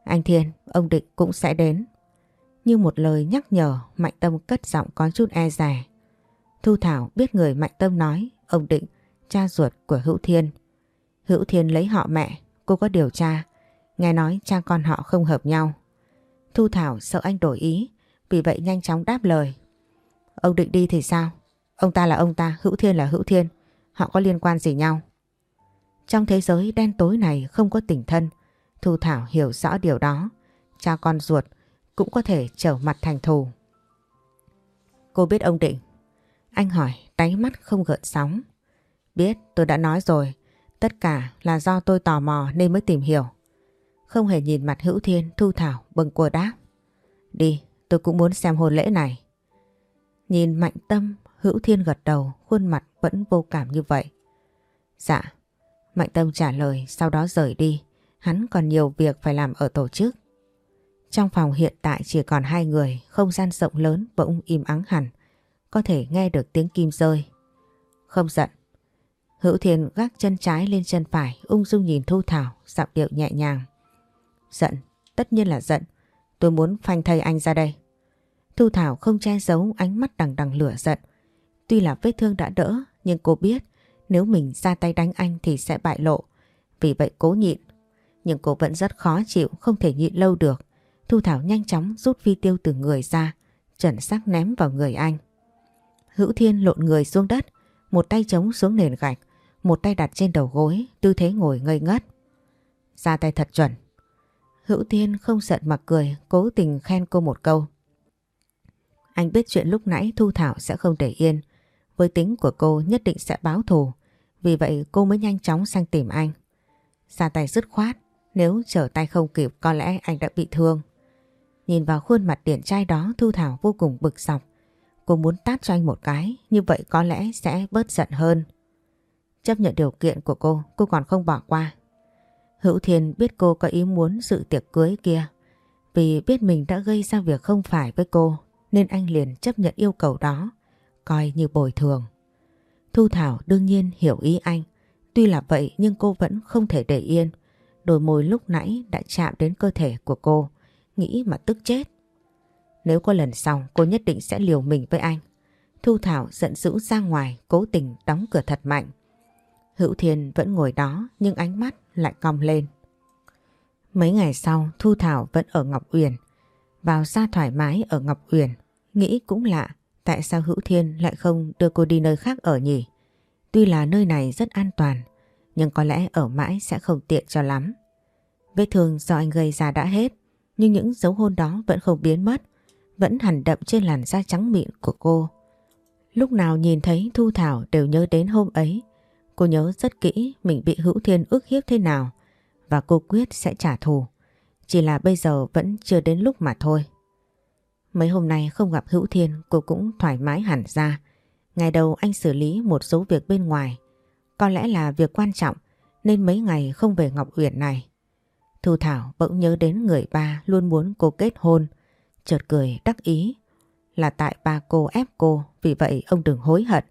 Anh Thiên, ông Định cũng sẽ đến. Như một lời nhắc nhở, Mạnh Tâm cất giọng có chút e rè. Thu Thảo biết người Mạnh Tâm nói, ông Định, cha ruột của Hữu Thiên. Hữu Thiên lấy họ mẹ, cô có điều tra. Nghe nói cha con họ không hợp nhau. Thu Thảo sợ anh đổi ý, vì vậy nhanh chóng đáp lời. Ông định đi thì sao? Ông ta là ông ta, Hữu Thiên là Hữu Thiên. Họ có liên quan gì nhau? Trong thế giới đen tối này không có tình thân. Thu Thảo hiểu rõ điều đó. Cha con ruột cũng có thể trở mặt thành thù. Cô biết ông Định. Anh hỏi, đáy mắt không gợn sóng. Biết, tôi đã nói rồi. Tất cả là do tôi tò mò nên mới tìm hiểu. Không hề nhìn mặt Hữu Thiên, Thu Thảo bừng cua đáp. Đi, tôi cũng muốn xem hôn lễ này. Nhìn Mạnh Tâm, Hữu Thiên gật đầu, khuôn mặt vẫn vô cảm như vậy. Dạ, Mạnh Tâm trả lời sau đó rời đi. Hắn còn nhiều việc phải làm ở tổ chức. Trong phòng hiện tại chỉ còn hai người, không gian rộng lớn bỗng im ắng hẳn. Có thể nghe được tiếng kim rơi. Không giận. Hữu Thiên gác chân trái lên chân phải, ung dung nhìn Thu Thảo, giọng điệu nhẹ nhàng. Giận, tất nhiên là giận. Tôi muốn phanh thây anh ra đây. Thu Thảo không che giấu ánh mắt đằng đằng lửa giận. Tuy là vết thương đã đỡ, nhưng cô biết nếu mình ra tay đánh anh thì sẽ bại lộ. Vì vậy cố nhịn. Nhưng cô vẫn rất khó chịu, không thể nhịn lâu được. Thu Thảo nhanh chóng rút phi tiêu từ người ra, chuẩn xác ném vào người anh. Hữu Thiên lộn người xuống đất, một tay chống xuống nền gạch, một tay đặt trên đầu gối, tư thế ngồi ngây ngất. Ra tay thật chuẩn. Hữu Thiên không giận mà cười, cố tình khen cô một câu. Anh biết chuyện lúc nãy Thu Thảo sẽ không để yên. Với tính của cô nhất định sẽ báo thù. Vì vậy cô mới nhanh chóng sang tìm anh. Ra tay dứt khoát. Nếu trở tay không kịp có lẽ anh đã bị thương. Nhìn vào khuôn mặt điển trai đó Thu Thảo vô cùng bực dọc. Cô muốn tát cho anh một cái. Như vậy có lẽ sẽ bớt giận hơn. Chấp nhận điều kiện của cô. Cô còn không bỏ qua. Hữu Thiên biết cô có ý muốn dự tiệc cưới kia. Vì biết mình đã gây ra việc không phải với cô nên anh liền chấp nhận yêu cầu đó, coi như bồi thường. Thu Thảo đương nhiên hiểu ý anh, tuy là vậy nhưng cô vẫn không thể để yên. Đôi môi lúc nãy đã chạm đến cơ thể của cô, nghĩ mà tức chết. Nếu có lần sau cô nhất định sẽ liều mình với anh. Thu Thảo giận dữ ra ngoài, cố tình đóng cửa thật mạnh. Hữu Thiên vẫn ngồi đó nhưng ánh mắt lại cong lên. Mấy ngày sau Thu Thảo vẫn ở Ngọc Uyển. Vào ra thoải mái ở Ngọc Uyển. Nghĩ cũng lạ, tại sao Hữu Thiên lại không đưa cô đi nơi khác ở nhỉ? Tuy là nơi này rất an toàn, nhưng có lẽ ở mãi sẽ không tiện cho lắm. Vết thương do anh gây ra đã hết, nhưng những dấu hôn đó vẫn không biến mất, vẫn hằn đậm trên làn da trắng mịn của cô. Lúc nào nhìn thấy Thu Thảo đều nhớ đến hôm ấy. Cô nhớ rất kỹ mình bị Hữu Thiên ức hiếp thế nào và cô quyết sẽ trả thù. Chỉ là bây giờ vẫn chưa đến lúc mà thôi. Mấy hôm nay không gặp Hữu Thiên, cô cũng thoải mái hẳn ra. Ngày đầu anh xử lý một số việc bên ngoài. Có lẽ là việc quan trọng, nên mấy ngày không về Ngọc Uyển này. Thu Thảo bỗng nhớ đến người ba luôn muốn cô kết hôn. Chợt cười đắc ý là tại ba cô ép cô, vì vậy ông đừng hối hận.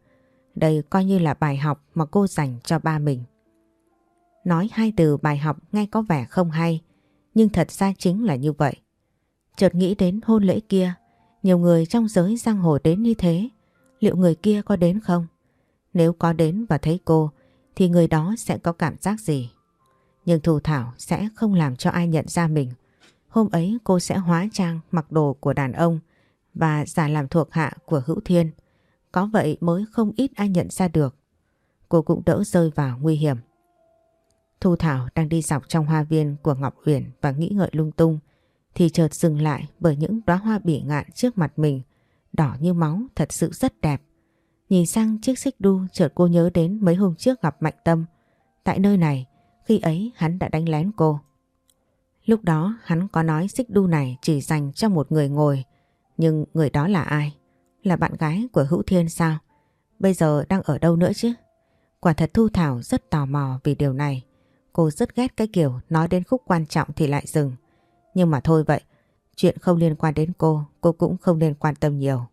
Đây coi như là bài học mà cô dành cho ba mình. Nói hai từ bài học nghe có vẻ không hay, nhưng thật ra chính là như vậy. Chợt nghĩ đến hôn lễ kia, nhiều người trong giới giang hồ đến như thế, liệu người kia có đến không? Nếu có đến và thấy cô, thì người đó sẽ có cảm giác gì? Nhưng Thù Thảo sẽ không làm cho ai nhận ra mình. Hôm ấy cô sẽ hóa trang mặc đồ của đàn ông và giả làm thuộc hạ của Hữu Thiên. Có vậy mới không ít ai nhận ra được. Cô cũng đỡ rơi vào nguy hiểm. Thu Thảo đang đi dọc trong hoa viên của Ngọc Uyển và nghĩ ngợi lung tung thì chợt dừng lại bởi những đóa hoa bỉ ngạn trước mặt mình đỏ như máu thật sự rất đẹp. Nhìn sang chiếc xích đu chợt cô nhớ đến mấy hôm trước gặp Mạnh Tâm. Tại nơi này, khi ấy hắn đã đánh lén cô. Lúc đó hắn có nói xích đu này chỉ dành cho một người ngồi. Nhưng người đó là ai? Là bạn gái của Hữu Thiên sao? Bây giờ đang ở đâu nữa chứ? Quả thật Thu Thảo rất tò mò vì điều này. Cô rất ghét cái kiểu nói đến khúc quan trọng thì lại dừng. Nhưng mà thôi vậy, chuyện không liên quan đến cô, cô cũng không nên quan tâm nhiều.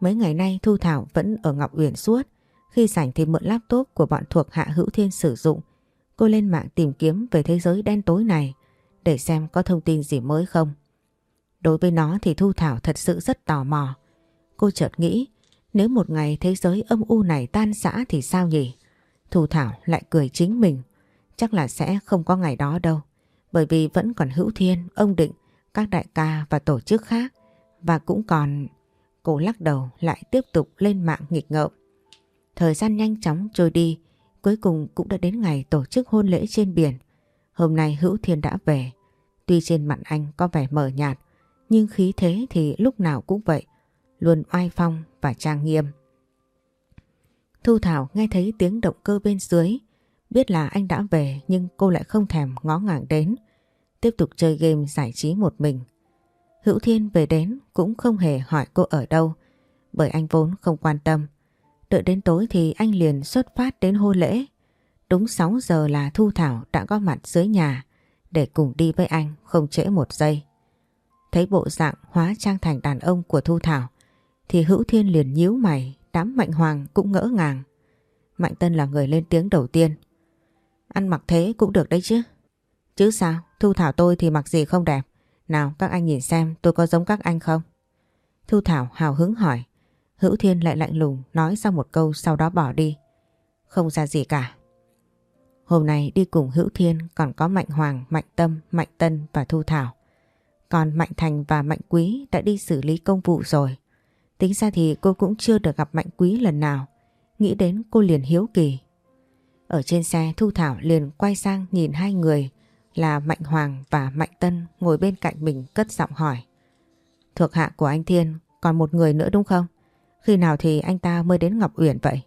Mấy ngày nay Thu Thảo vẫn ở Ngọc Uyển suốt. Khi rảnh thì mượn laptop của bọn thuộc Hạ Hữu Thiên sử dụng. Cô lên mạng tìm kiếm về thế giới đen tối này để xem có thông tin gì mới không. Đối với nó thì Thu Thảo thật sự rất tò mò. Cô chợt nghĩ nếu một ngày thế giới âm u này tan rã thì sao nhỉ? Thu Thảo lại cười chính mình. Chắc là sẽ không có ngày đó đâu. Bởi vì vẫn còn Hữu Thiên, ông Định, các đại ca và tổ chức khác. Và cũng còn... Cô lắc đầu lại tiếp tục lên mạng nghịch ngợm. Thời gian nhanh chóng trôi đi, cuối cùng cũng đã đến ngày tổ chức hôn lễ trên biển. Hôm nay Hữu Thiên đã về. Tuy trên mặt anh có vẻ mờ nhạt, nhưng khí thế thì lúc nào cũng vậy, luôn oai phong và trang nghiêm. Thu Thảo nghe thấy tiếng động cơ bên dưới, biết là anh đã về nhưng cô lại không thèm ngó ngàng đến, tiếp tục chơi game giải trí một mình. Hữu Thiên về đến cũng không hề hỏi cô ở đâu, bởi anh vốn không quan tâm. Đợi đến tối thì anh liền xuất phát đến hôn lễ. Đúng 6 giờ là Thu Thảo đã có mặt dưới nhà để cùng đi với anh không trễ một giây. Thấy bộ dạng hóa trang thành đàn ông của Thu Thảo thì Hữu Thiên liền nhíu mày, đám Mạnh Hoàng cũng ngỡ ngàng. Mạnh Tân là người lên tiếng đầu tiên. Ăn mặc thế cũng được đấy chứ. Chứ sao, Thu Thảo tôi thì mặc gì không đẹp. Nào các anh nhìn xem tôi có giống các anh không? Thu Thảo hào hứng hỏi. Hữu Thiên lại lạnh lùng nói xong một câu sau đó bỏ đi. Không ra gì cả. Hôm nay đi cùng Hữu Thiên còn có Mạnh Hoàng, Mạnh Tâm, Mạnh Tân và Thu Thảo. Còn Mạnh Thành và Mạnh Quý đã đi xử lý công vụ rồi. Tính ra thì cô cũng chưa được gặp Mạnh Quý lần nào. Nghĩ đến cô liền hiếu kỳ. Ở trên xe Thu Thảo liền quay sang nhìn hai người là Mạnh Hoàng và Mạnh Tân ngồi bên cạnh mình cất giọng hỏi. Thuộc hạ của anh Thiên còn một người nữa đúng không? Khi nào thì anh ta mới đến Ngọc Uyển vậy?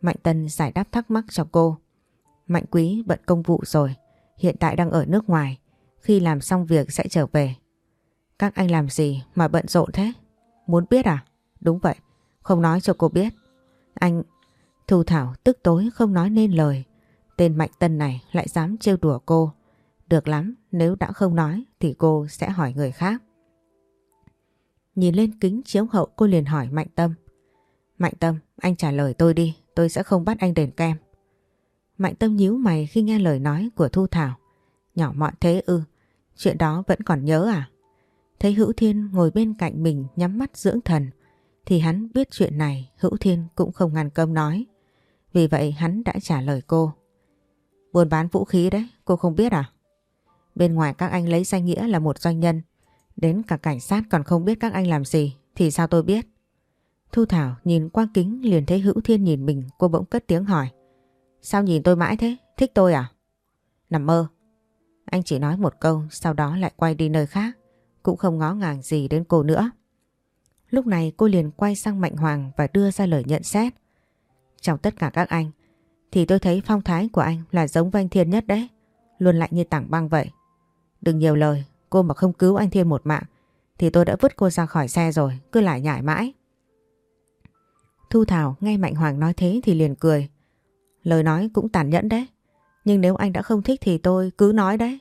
Mạnh Tân giải đáp thắc mắc cho cô. Mạnh Quý bận công vụ rồi, hiện tại đang ở nước ngoài. Khi làm xong việc sẽ trở về. Các anh làm gì mà bận rộn thế? Muốn biết à? Đúng vậy, không nói cho cô biết. Anh... Thu Thảo tức tối không nói nên lời. Tên Mạnh Tân này lại dám trêu đùa cô. Được lắm, nếu đã không nói thì cô sẽ hỏi người khác. Nhìn lên kính chiếu hậu cô liền hỏi Mạnh Tâm. Mạnh Tâm, anh trả lời tôi đi, tôi sẽ không bắt anh đền kem. Mạnh Tâm nhíu mày khi nghe lời nói của Thu Thảo. Nhỏ mọn thế ư, chuyện đó vẫn còn nhớ à? Thấy Hữu Thiên ngồi bên cạnh mình nhắm mắt dưỡng thần, thì hắn biết chuyện này Hữu Thiên cũng không ngăn cơm nói. Vì vậy hắn đã trả lời cô. Buôn bán vũ khí đấy, cô không biết à? Bên ngoài các anh lấy danh nghĩa là một doanh nhân. Đến cả cảnh sát còn không biết các anh làm gì thì sao tôi biết? Thu Thảo nhìn qua kính liền thấy Hữu Thiên nhìn mình cô bỗng cất tiếng hỏi. Sao nhìn tôi mãi thế? Thích tôi à? Nằm mơ. Anh chỉ nói một câu sau đó lại quay đi nơi khác. Cũng không ngó ngàng gì đến cô nữa. Lúc này cô liền quay sang Mạnh Hoàng và đưa ra lời nhận xét. Trong tất cả các anh thì tôi thấy phong thái của anh là giống với anh Thiên nhất đấy. Luôn lạnh như tảng băng vậy. Đừng nhiều lời, cô mà không cứu anh Thiên một mạng thì tôi đã vứt cô ra khỏi xe rồi, cứ lại nhải mãi. Thu Thảo nghe Mạnh Hoàng nói thế thì liền cười. Lời nói cũng tàn nhẫn đấy, nhưng nếu anh đã không thích thì tôi cứ nói đấy.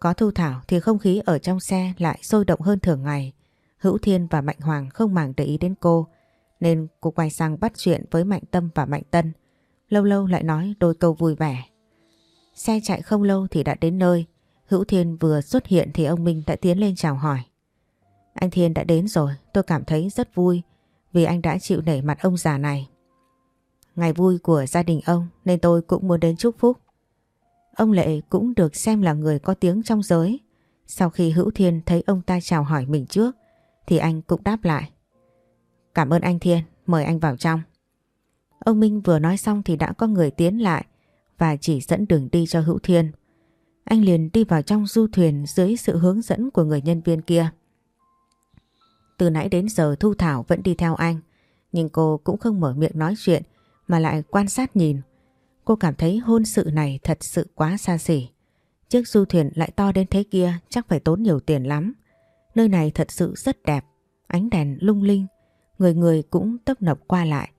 Có Thu Thảo thì không khí ở trong xe lại sôi động hơn thường ngày. Hữu Thiên và Mạnh Hoàng không màng để ý đến cô, nên cô quay sang bắt chuyện với Mạnh Tâm và Mạnh Tân. Lâu lâu lại nói đôi câu vui vẻ. Xe chạy không lâu thì đã đến nơi. Hữu Thiên vừa xuất hiện thì ông Minh đã tiến lên chào hỏi. Anh Thiên đã đến rồi, tôi cảm thấy rất vui vì anh đã chịu nể mặt ông già này. Ngày vui của gia đình ông nên tôi cũng muốn đến chúc phúc. Ông Lệ cũng được xem là người có tiếng trong giới. Sau khi Hữu Thiên thấy ông ta chào hỏi mình trước thì anh cũng đáp lại. Cảm ơn anh Thiên, mời anh vào trong. Ông Minh vừa nói xong thì đã có người tiến lại và chỉ dẫn đường đi cho Hữu Thiên. Anh liền đi vào trong du thuyền dưới sự hướng dẫn của người nhân viên kia. Từ nãy đến giờ Thu Thảo vẫn đi theo anh, nhưng cô cũng không mở miệng nói chuyện mà lại quan sát nhìn. Cô cảm thấy hôn sự này thật sự quá xa xỉ. Chiếc du thuyền lại to đến thế kia chắc phải tốn nhiều tiền lắm. Nơi này thật sự rất đẹp, ánh đèn lung linh, người người cũng tấp nập qua lại.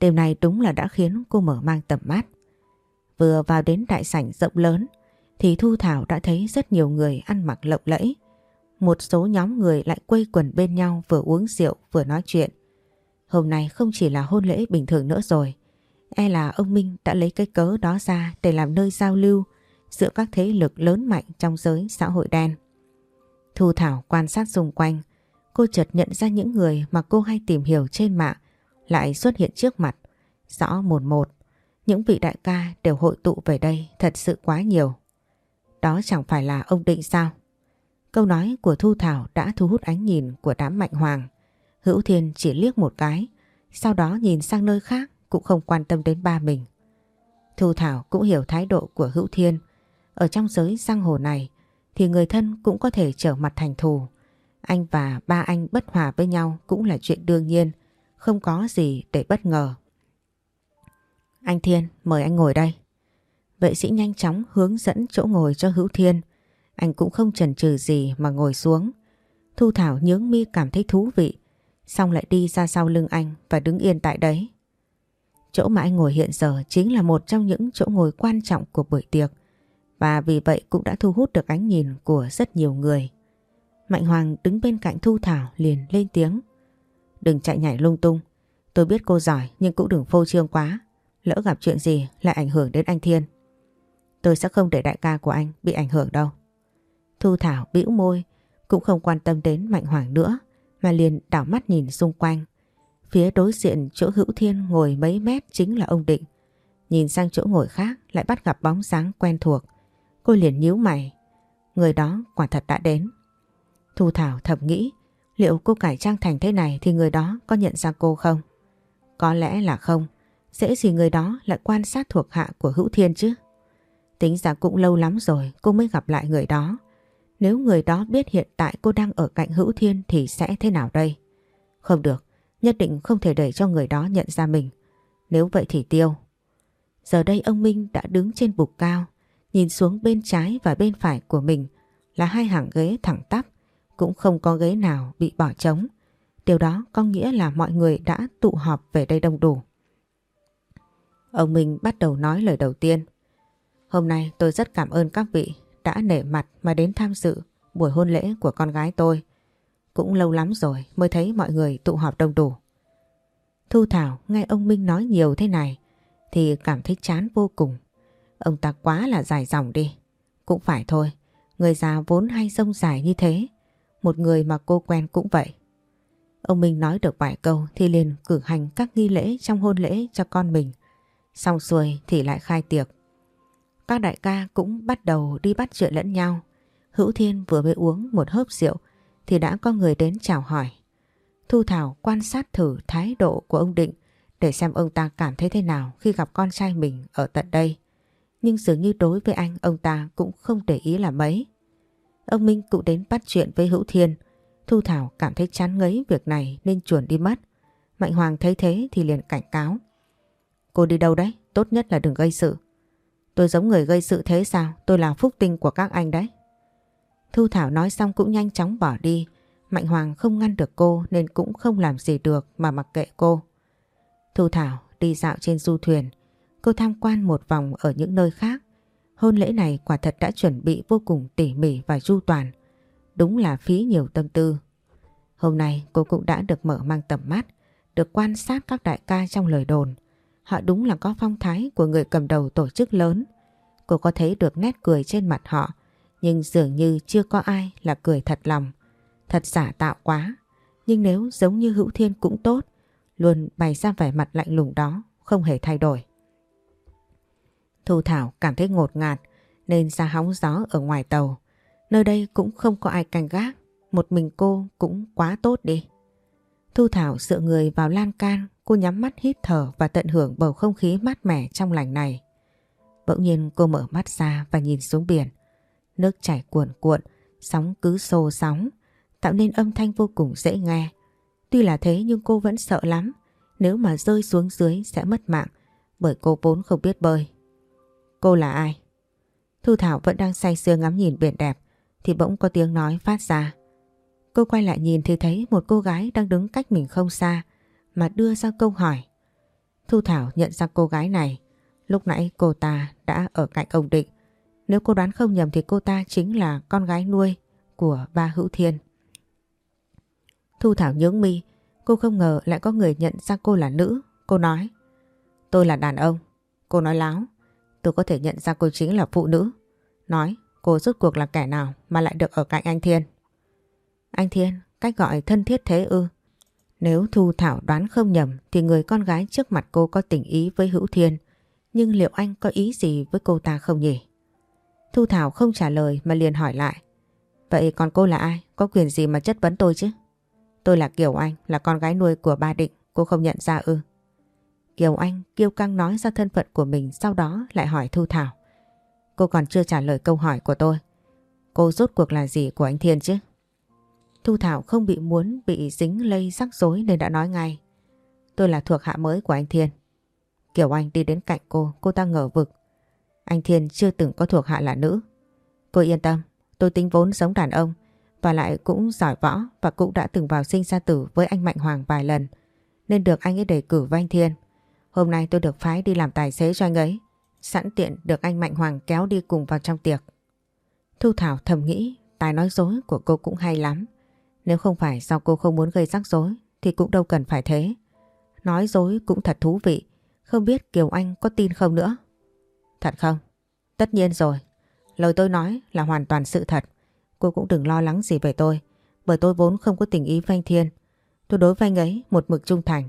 Điều này đúng là đã khiến cô mở mang tầm mắt. Vừa vào đến đại sảnh rộng lớn thì Thu Thảo đã thấy rất nhiều người ăn mặc lộng lẫy. Một số nhóm người lại quây quần bên nhau vừa uống rượu vừa nói chuyện. Hôm nay không chỉ là hôn lễ bình thường nữa rồi. E là ông Minh đã lấy cái cớ đó ra để làm nơi giao lưu giữa các thế lực lớn mạnh trong giới xã hội đen. Thu Thảo quan sát xung quanh, cô chợt nhận ra những người mà cô hay tìm hiểu trên mạng lại xuất hiện trước mặt, rõ một một. Những vị đại ca đều hội tụ về đây thật sự quá nhiều. Đó chẳng phải là ông Định sao? Câu nói của Thu Thảo đã thu hút ánh nhìn của đám mạnh hoàng. Hữu Thiên chỉ liếc một cái, sau đó nhìn sang nơi khác cũng không quan tâm đến ba mình. Thu Thảo cũng hiểu thái độ của Hữu Thiên. Ở trong giới giang hồ này thì người thân cũng có thể trở mặt thành thù. Anh và ba anh bất hòa với nhau cũng là chuyện đương nhiên, không có gì để bất ngờ. Anh Thiên, mời anh ngồi đây. Vệ sĩ nhanh chóng hướng dẫn chỗ ngồi cho Hữu Thiên. Anh cũng không chần chừ gì mà ngồi xuống. Thu Thảo nhướng mi cảm thấy thú vị, xong lại đi ra sau lưng anh và đứng yên tại đấy. Chỗ mà anh ngồi hiện giờ chính là một trong những chỗ ngồi quan trọng của buổi tiệc và vì vậy cũng đã thu hút được ánh nhìn của rất nhiều người. Mạnh Hoàng đứng bên cạnh Thu Thảo liền lên tiếng. Đừng chạy nhảy lung tung, tôi biết cô giỏi nhưng cũng đừng phô trương quá. Lỡ gặp chuyện gì lại ảnh hưởng đến anh Thiên. Tôi sẽ không để đại ca của anh bị ảnh hưởng đâu. Thu Thảo bĩu môi, cũng không quan tâm đến Mạnh Hoàng nữa, mà liền đảo mắt nhìn xung quanh. Phía đối diện chỗ Hữu Thiên ngồi mấy mét chính là ông Định. Nhìn sang chỗ ngồi khác lại bắt gặp bóng dáng quen thuộc. Cô liền nhíu mày. Người đó quả thật đã đến. Thu Thảo thầm nghĩ liệu cô cải trang thành thế này thì người đó có nhận ra cô không? Có lẽ là không. Dễ gì người đó lại quan sát thuộc hạ của Hữu Thiên chứ? Tính ra cũng lâu lắm rồi cô mới gặp lại người đó. Nếu người đó biết hiện tại cô đang ở cạnh Hữu Thiên thì sẽ thế nào đây? Không được, nhất định không thể để cho người đó nhận ra mình. Nếu vậy thì tiêu. Giờ đây ông Minh đã đứng trên bục cao, nhìn xuống bên trái và bên phải của mình là hai hàng ghế thẳng tắp, cũng không có ghế nào bị bỏ trống. Điều đó có nghĩa là mọi người đã tụ họp về đây đông đủ. Ông Minh bắt đầu nói lời đầu tiên. Hôm nay tôi rất cảm ơn các vị đã nể mặt mà đến tham dự buổi hôn lễ của con gái tôi. Cũng lâu lắm rồi mới thấy mọi người tụ họp đông đủ. Thu Thảo nghe ông Minh nói nhiều thế này thì cảm thấy chán vô cùng. Ông ta quá là dài dòng đi. Cũng phải thôi, người già vốn hay rông dài như thế. Một người mà cô quen cũng vậy. Ông Minh nói được vài câu thì liền cử hành các nghi lễ trong hôn lễ cho con mình. Xong xuôi thì lại khai tiệc. Các đại ca cũng bắt đầu đi bắt chuyện lẫn nhau. Hữu Thiên vừa mới uống một hớp rượu thì đã có người đến chào hỏi. Thu Thảo quan sát thử thái độ của ông Định để xem ông ta cảm thấy thế nào khi gặp con trai mình ở tận đây. Nhưng dường như đối với anh, ông ta cũng không để ý là mấy. Ông Minh cũng đến bắt chuyện với Hữu Thiên. Thu Thảo cảm thấy chán ngấy việc này nên chuồn đi mất. Mạnh Hoàng thấy thế thì liền cảnh cáo. Cô đi đâu đấy? Tốt nhất là đừng gây sự. Tôi giống người gây sự thế sao? Tôi là phúc tinh của các anh đấy. Thu Thảo nói xong cũng nhanh chóng bỏ đi. Mạnh Hoàng không ngăn được cô nên cũng không làm gì được mà mặc kệ cô. Thu Thảo đi dạo trên du thuyền. Cô tham quan một vòng ở những nơi khác. Hôn lễ này quả thật đã chuẩn bị vô cùng tỉ mỉ và chu toàn. Đúng là phí nhiều tâm tư. Hôm nay cô cũng đã được mở mang tầm mắt, được quan sát các đại ca trong lời đồn. Họ đúng là có phong thái của người cầm đầu tổ chức lớn. Cô có thấy được nét cười trên mặt họ, nhưng dường như chưa có ai là cười thật lòng. Thật giả tạo quá, nhưng nếu giống như Hữu Thiên cũng tốt, luôn bày ra vẻ mặt lạnh lùng đó, không hề thay đổi. Thu Thảo cảm thấy ngột ngạt nên ra hóng gió ở ngoài tàu. Nơi đây cũng không có ai canh gác, một mình cô cũng quá tốt đi. Thu Thảo dựa người vào lan can, cô nhắm mắt hít thở và tận hưởng bầu không khí mát mẻ trong lành này. Bỗng nhiên cô mở mắt ra và nhìn xuống biển. Nước chảy cuộn cuộn, sóng cứ xô sóng, tạo nên âm thanh vô cùng dễ nghe. Tuy là thế nhưng cô vẫn sợ lắm, nếu mà rơi xuống dưới sẽ mất mạng, bởi cô vốn không biết bơi. Cô là ai? Thu Thảo vẫn đang say sưa ngắm nhìn biển đẹp, thì bỗng có tiếng nói phát ra. Cô quay lại nhìn thì thấy một cô gái đang đứng cách mình không xa, mà đưa ra câu hỏi. Thu Thảo nhận ra cô gái này, lúc nãy cô ta đã ở cạnh ông Định. Nếu cô đoán không nhầm thì cô ta chính là con gái nuôi của ba Hữu Thiên. Thu Thảo nhướng mi, cô không ngờ lại có người nhận ra cô là nữ. Cô nói, tôi là đàn ông. Cô nói láo, tôi có thể nhận ra cô chính là phụ nữ. Nói, cô rốt cuộc là kẻ nào mà lại được ở cạnh anh Thiên. Anh Thiên, cách gọi thân thiết thế ư. Nếu Thu Thảo đoán không nhầm thì người con gái trước mặt cô có tình ý với Hữu Thiên. Nhưng liệu anh có ý gì với cô ta không nhỉ? Thu Thảo không trả lời mà liền hỏi lại. Vậy còn cô là ai? Có quyền gì mà chất vấn tôi chứ? Tôi là Kiều Anh, là con gái nuôi của ba Định, cô không nhận ra ư. Kiều Anh kiêu căng nói ra thân phận của mình sau đó lại hỏi Thu Thảo. Cô còn chưa trả lời câu hỏi của tôi. Cô rốt cuộc là gì của anh Thiên chứ? Thu Thảo không bị muốn bị dính lây rắc rối nên đã nói ngay. Tôi là thuộc hạ mới của anh Thiên. Kiều Anh đi đến cạnh cô, cô ta ngờ vực. Anh Thiên chưa từng có thuộc hạ là nữ. Cô yên tâm, tôi tính vốn giống đàn ông và lại cũng giỏi võ và cũng đã từng vào sinh ra tử với anh Mạnh Hoàng vài lần nên được anh ấy đề cử với anh Thiên. Hôm nay tôi được phái đi làm tài xế cho anh ấy. Sẵn tiện được anh Mạnh Hoàng kéo đi cùng vào trong tiệc. Thu Thảo thầm nghĩ, tài nói dối của cô cũng hay lắm. Nếu không phải do cô không muốn gây rắc rối, thì cũng đâu cần phải thế. Nói dối cũng thật thú vị. Không biết Kiều Anh có tin không nữa? Thật không? Tất nhiên rồi. Lời tôi nói là hoàn toàn sự thật. Cô cũng đừng lo lắng gì về tôi. Bởi tôi vốn không có tình ý với anh Thiên. Tôi đối với anh ấy một mực trung thành.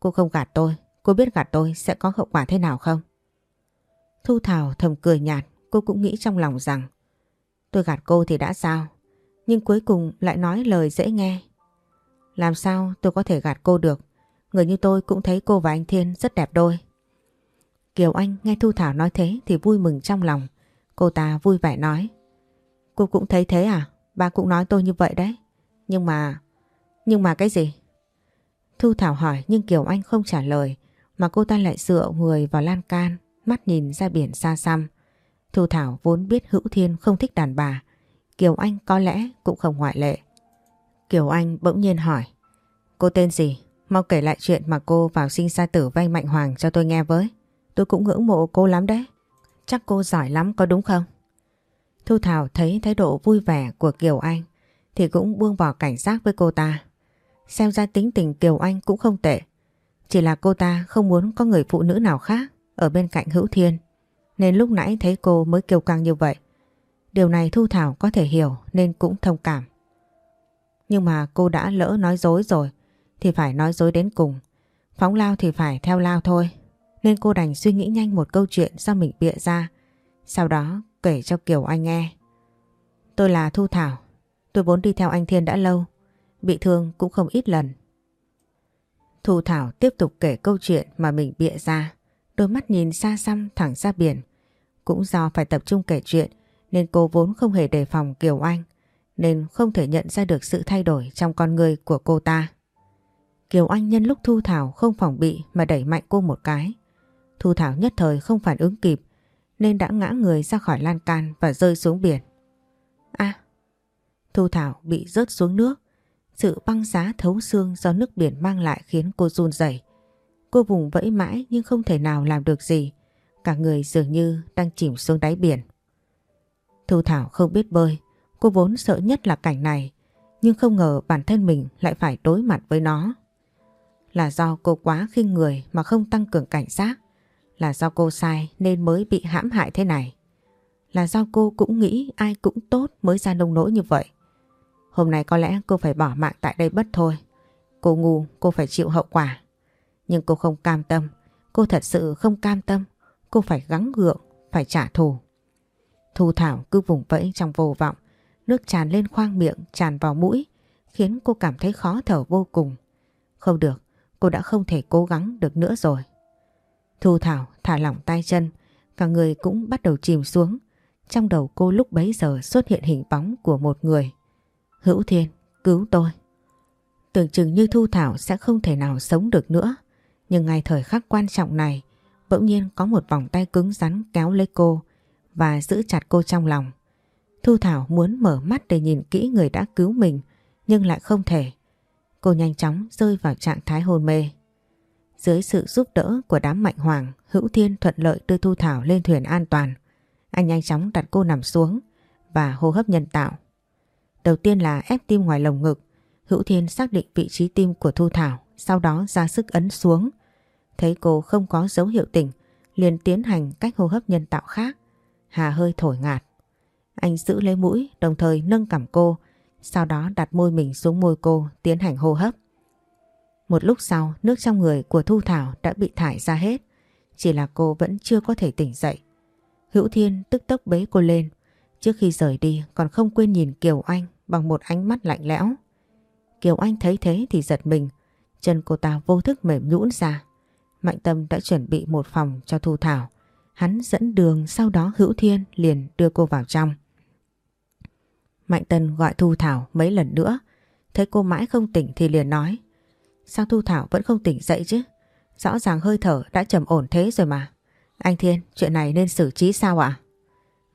Cô không gạt tôi. Cô biết gạt tôi sẽ có hậu quả thế nào không? Thu Thảo thầm cười nhạt. Cô cũng nghĩ trong lòng rằng, tôi gạt cô thì đã sao? Nhưng cuối cùng lại nói lời dễ nghe. Làm sao tôi có thể gạt cô được? Người như tôi cũng thấy cô và anh Thiên rất đẹp đôi. Kiều Anh nghe Thu Thảo nói thế thì vui mừng trong lòng. Cô ta vui vẻ nói. Cô cũng thấy thế à? Ba cũng nói tôi như vậy đấy. Nhưng mà... Nhưng mà cái gì? Thu Thảo hỏi nhưng Kiều Anh không trả lời mà cô ta lại dựa người vào lan can, mắt nhìn ra biển xa xăm. Thu Thảo vốn biết Hữu Thiên không thích đàn bà Kiều Anh có lẽ cũng không ngoại lệ. Kiều Anh bỗng nhiên hỏi, Cô tên gì? Mau kể lại chuyện mà cô vào sinh ra tử vay Mạnh Hoàng cho tôi nghe với. Tôi cũng ngưỡng mộ cô lắm đấy. Chắc cô giỏi lắm, có đúng không? Thu Thảo thấy thái độ vui vẻ của Kiều Anh thì cũng buông bỏ cảnh giác với cô ta. Xem ra tính tình Kiều Anh cũng không tệ. Chỉ là cô ta không muốn có người phụ nữ nào khác ở bên cạnh Hữu Thiên. Nên lúc nãy thấy cô mới kiêu căng như vậy. Điều này Thu Thảo có thể hiểu nên cũng thông cảm. Nhưng mà cô đã lỡ nói dối rồi, thì phải nói dối đến cùng. Phóng lao thì phải theo lao thôi. Nên cô đành suy nghĩ nhanh một câu chuyện do mình bịa ra. Sau đó kể cho Kiều Anh nghe. Tôi là Thu Thảo. Tôi vốn đi theo anh Thiên đã lâu. Bị thương cũng không ít lần. Thu Thảo tiếp tục kể câu chuyện mà mình bịa ra. Đôi mắt nhìn xa xăm thẳng ra biển. Cũng do phải tập trung kể chuyện nên cô vốn không hề đề phòng Kiều Anh nên không thể nhận ra được sự thay đổi trong con người của cô ta. Kiều Anh nhân lúc Thu Thảo không phòng bị mà đẩy mạnh cô một cái. Thu Thảo nhất thời không phản ứng kịp nên đã ngã người ra khỏi lan can và rơi xuống biển. À, Thu Thảo bị rớt xuống nước. Sự băng giá thấu xương do nước biển mang lại khiến cô run rẩy. Cô vùng vẫy mãi nhưng không thể nào làm được gì. Cả người dường như đang chìm xuống đáy biển. Thu Thảo không biết bơi, cô vốn sợ nhất là cảnh này, nhưng không ngờ bản thân mình lại phải đối mặt với nó. Là do cô quá khinh người mà không tăng cường cảnh giác, là do cô sai nên mới bị hãm hại thế này. Là do cô cũng nghĩ ai cũng tốt mới ra nông nỗi như vậy. Hôm nay có lẽ cô phải bỏ mạng tại đây bất thôi. Cô ngu, cô phải chịu hậu quả. Nhưng cô không cam tâm, cô thật sự không cam tâm. Cô phải gắng gượng, phải trả thù. Thu Thảo cứ vùng vẫy trong vô vọng, nước tràn lên khoang miệng, tràn vào mũi, khiến cô cảm thấy khó thở vô cùng. Không được, cô đã không thể cố gắng được nữa rồi. Thu Thảo thả lỏng tay chân, cả người cũng bắt đầu chìm xuống. Trong đầu cô lúc bấy giờ xuất hiện hình bóng của một người. Hữu Thiên, cứu tôi. Tưởng chừng như Thu Thảo sẽ không thể nào sống được nữa. Nhưng ngay thời khắc quan trọng này, bỗng nhiên có một vòng tay cứng rắn kéo lấy cô và giữ chặt cô trong lòng. Thu Thảo muốn mở mắt để nhìn kỹ người đã cứu mình, nhưng lại không thể. Cô nhanh chóng rơi vào trạng thái hôn mê. Dưới sự giúp đỡ của đám mạnh hoàng, Hữu Thiên thuận lợi đưa Thu Thảo lên thuyền an toàn. Anh nhanh chóng đặt cô nằm xuống và hô hấp nhân tạo. Đầu tiên là ép tim ngoài lồng ngực, Hữu Thiên xác định vị trí tim của Thu Thảo, sau đó ra sức ấn xuống. Thấy cô không có dấu hiệu tỉnh, liền tiến hành cách hô hấp nhân tạo khác. Hà hơi thổi ngạt. Anh giữ lấy mũi, đồng thời nâng cằm cô, sau đó đặt môi mình xuống môi cô, tiến hành hô hấp. Một lúc sau, nước trong người của Thu Thảo đã bị thải ra hết, chỉ là cô vẫn chưa có thể tỉnh dậy. Hữu Thiên tức tốc bế cô lên, trước khi rời đi còn không quên nhìn Kiều Anh bằng một ánh mắt lạnh lẽo. Kiều Anh thấy thế thì giật mình, chân cô ta vô thức mềm nhũn ra. Mạnh Tâm đã chuẩn bị một phòng cho Thu Thảo. Hắn dẫn đường sau đó Hữu Thiên liền đưa cô vào trong. Mạnh Tân gọi Thu Thảo mấy lần nữa. Thấy cô mãi không tỉnh thì liền nói. Sao Thu Thảo vẫn không tỉnh dậy chứ? Rõ ràng hơi thở đã trầm ổn thế rồi mà. Anh Thiên, chuyện này nên xử trí sao ạ?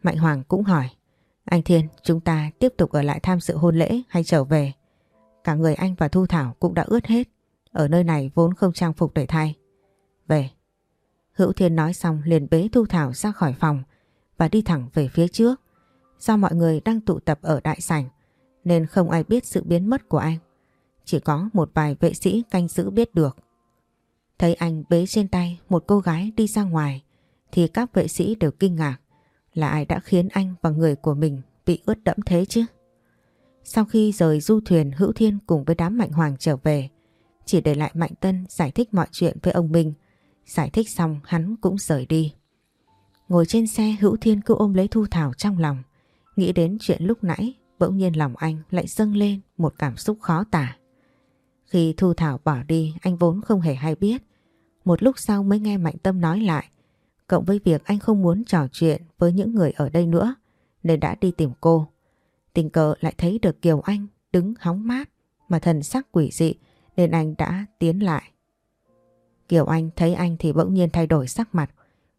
Mạnh Hoàng cũng hỏi. Anh Thiên, chúng ta tiếp tục ở lại tham dự hôn lễ hay trở về? Cả người anh và Thu Thảo cũng đã ướt hết. Ở nơi này vốn không trang phục để thay. Về. Hữu Thiên nói xong liền bế Thu Thảo ra khỏi phòng và đi thẳng về phía trước. Do mọi người đang tụ tập ở đại sảnh nên không ai biết sự biến mất của anh. Chỉ có một vài vệ sĩ canh giữ biết được. Thấy anh bế trên tay một cô gái đi ra ngoài thì các vệ sĩ đều kinh ngạc là ai đã khiến anh và người của mình bị ướt đẫm thế chứ. Sau khi rời du thuyền Hữu Thiên cùng với đám Mạnh Hoàng trở về, chỉ để lại Mạnh Tân giải thích mọi chuyện với ông Minh Giải thích xong, hắn cũng rời đi. Ngồi trên xe, Hữu Thiên cứ ôm lấy Thu Thảo trong lòng. Nghĩ đến chuyện lúc nãy, bỗng nhiên lòng anh lại dâng lên một cảm xúc khó tả. Khi Thu Thảo bỏ đi, anh vốn không hề hay biết. Một lúc sau mới nghe Mạnh Tâm nói lại. Cộng với việc anh không muốn trò chuyện với những người ở đây nữa nên đã đi tìm cô. Tình cờ lại thấy được Kiều Anh đứng hóng mát mà thần sắc quỷ dị nên anh đã tiến lại. Kiều Anh thấy anh thì bỗng nhiên thay đổi sắc mặt.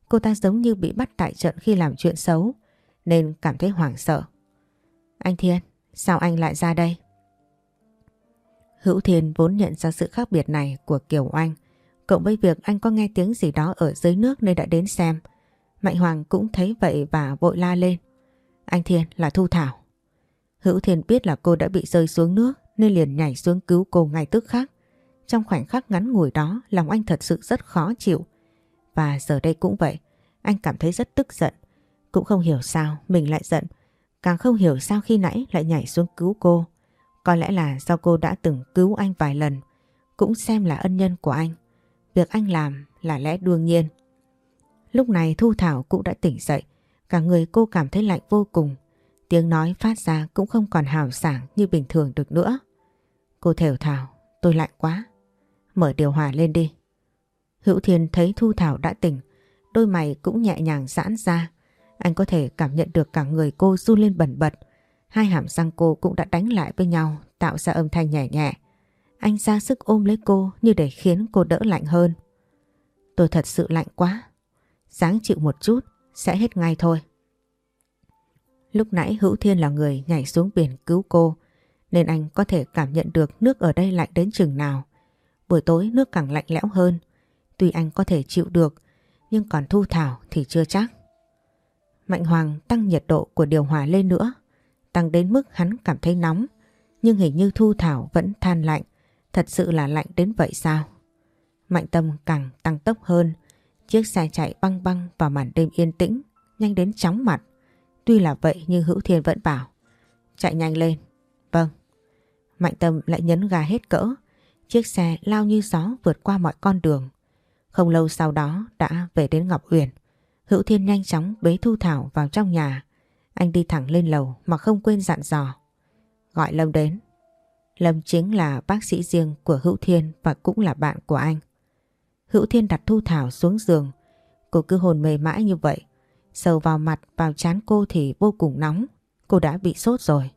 Cô ta giống như bị bắt tại trận khi làm chuyện xấu nên cảm thấy hoảng sợ. Anh Thiên, sao anh lại ra đây? Hữu Thiên vốn nhận ra sự khác biệt này của Kiều Anh cộng với việc anh có nghe tiếng gì đó ở dưới nước nên đã đến xem. Mạnh Hoàng cũng thấy vậy và vội la lên. Anh Thiên là Thu Thảo. Hữu Thiên biết là cô đã bị rơi xuống nước nên liền nhảy xuống cứu cô ngay tức khắc. Trong khoảnh khắc ngắn ngủi đó lòng anh thật sự rất khó chịu. Và giờ đây cũng vậy, anh cảm thấy rất tức giận. Cũng không hiểu sao mình lại giận, càng không hiểu sao khi nãy lại nhảy xuống cứu cô. Có lẽ là do cô đã từng cứu anh vài lần, cũng xem là ân nhân của anh. Việc anh làm là lẽ đương nhiên. Lúc này Thu Thảo cũng đã tỉnh dậy, cả người cô cảm thấy lạnh vô cùng. Tiếng nói phát ra cũng không còn hào sảng như bình thường được nữa. Cô thều thào, tôi lạnh quá. Mở điều hòa lên đi. Hữu Thiên thấy Thu Thảo đã tỉnh, đôi mày cũng nhẹ nhàng giãn ra. Anh có thể cảm nhận được cả người cô run lên bẩn bật. Hai hàm răng cô cũng đã đánh lại với nhau, tạo ra âm thanh nhẹ nhẹ. Anh ra sức ôm lấy cô như để khiến cô đỡ lạnh hơn. Tôi thật sự lạnh quá. Sáng chịu một chút, sẽ hết ngay thôi. Lúc nãy Hữu Thiên là người nhảy xuống biển cứu cô, nên anh có thể cảm nhận được nước ở đây lạnh đến chừng nào. Buổi tối nước càng lạnh lẽo hơn. Tuy anh có thể chịu được, nhưng còn Thu Thảo thì chưa chắc. Mạnh Hoàng tăng nhiệt độ của điều hòa lên nữa, tăng đến mức hắn cảm thấy nóng, nhưng hình như Thu Thảo vẫn than lạnh, thật sự là lạnh đến vậy sao? Mạnh Tâm càng tăng tốc hơn, chiếc xe chạy băng băng vào màn đêm yên tĩnh, nhanh đến chóng mặt. Tuy là vậy nhưng Hữu Thiên vẫn bảo, chạy nhanh lên. Vâng. Mạnh Tâm lại nhấn ga hết cỡ, Chiếc xe lao như gió vượt qua mọi con đường. Không lâu sau đó đã về đến Ngọc Uyển. Hữu Thiên nhanh chóng bế Thu Thảo vào trong nhà. Anh đi thẳng lên lầu mà không quên dặn dò. Gọi Lâm đến. Lâm chính là bác sĩ riêng của Hữu Thiên và cũng là bạn của anh. Hữu Thiên đặt Thu Thảo xuống giường. Cô cứ hồn mê mãi như vậy. Sờ vào mặt, vào chán cô thì vô cùng nóng. Cô đã bị sốt rồi.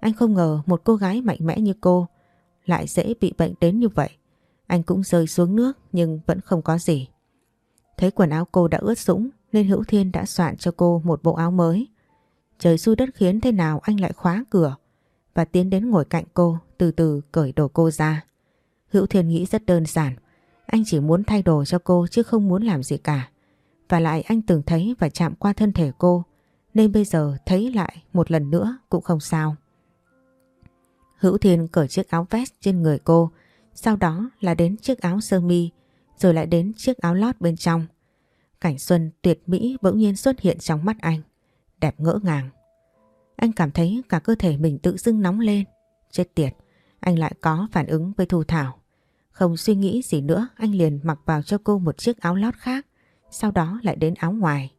Anh không ngờ một cô gái mạnh mẽ như cô lại dễ bị bệnh đến như vậy. Anh cũng rơi xuống nước nhưng vẫn không có gì. Thấy quần áo cô đã ướt sũng nên Hữu Thiên đã soạn cho cô một bộ áo mới. Trời xui đất khiến thế nào anh lại khóa cửa và tiến đến ngồi cạnh cô từ từ cởi đồ cô ra. Hữu Thiên nghĩ rất đơn giản. Anh chỉ muốn thay đồ cho cô chứ không muốn làm gì cả. Và lại anh từng thấy và chạm qua thân thể cô nên bây giờ thấy lại một lần nữa cũng không sao. Hữu Thiên cởi chiếc áo vest trên người cô sau đó là đến chiếc áo sơ mi rồi lại đến chiếc áo lót bên trong. Cảnh xuân tuyệt mỹ bỗng nhiên xuất hiện trong mắt anh. Đẹp ngỡ ngàng. Anh cảm thấy cả cơ thể mình tự dưng nóng lên. Chết tiệt, anh lại có phản ứng với Thu Thảo. Không suy nghĩ gì nữa, anh liền mặc vào cho cô một chiếc áo lót khác, sau đó lại đến áo ngoài.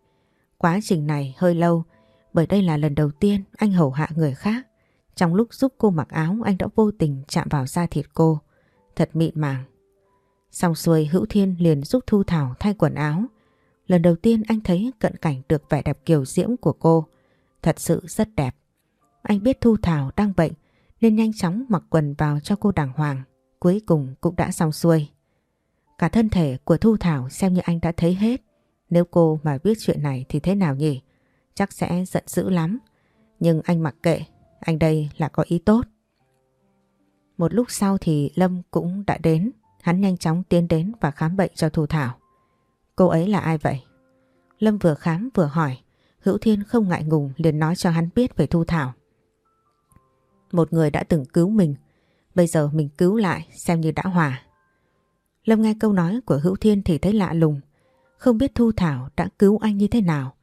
Quá trình này hơi lâu, bởi đây là lần đầu tiên anh hầu hạ người khác. Trong lúc giúp cô mặc áo, anh đã vô tình chạm vào da thịt cô. Thật mịn màng. Xong xuôi Hữu Thiên liền giúp Thu Thảo thay quần áo. Lần đầu tiên anh thấy cận cảnh được vẻ đẹp kiều diễm của cô. Thật sự rất đẹp. Anh biết Thu Thảo đang bệnh nên nhanh chóng mặc quần vào cho cô đàng hoàng. Cuối cùng cũng đã xong xuôi. Cả thân thể của Thu Thảo xem như anh đã thấy hết. Nếu cô mà biết chuyện này thì thế nào nhỉ? Chắc sẽ giận dữ lắm. Nhưng anh mặc kệ, anh đây là có ý tốt. Một lúc sau thì Lâm cũng đã đến. Hắn nhanh chóng tiến đến và khám bệnh cho Thu Thảo. Cô ấy là ai vậy? Lâm vừa khám vừa hỏi. Hữu Thiên không ngại ngùng liền nói cho hắn biết về Thu Thảo. Một người đã từng cứu mình, bây giờ mình cứu lại xem như đã hòa. Lâm nghe câu nói của Hữu Thiên thì thấy lạ lùng. Không biết Thu Thảo đã cứu anh như thế nào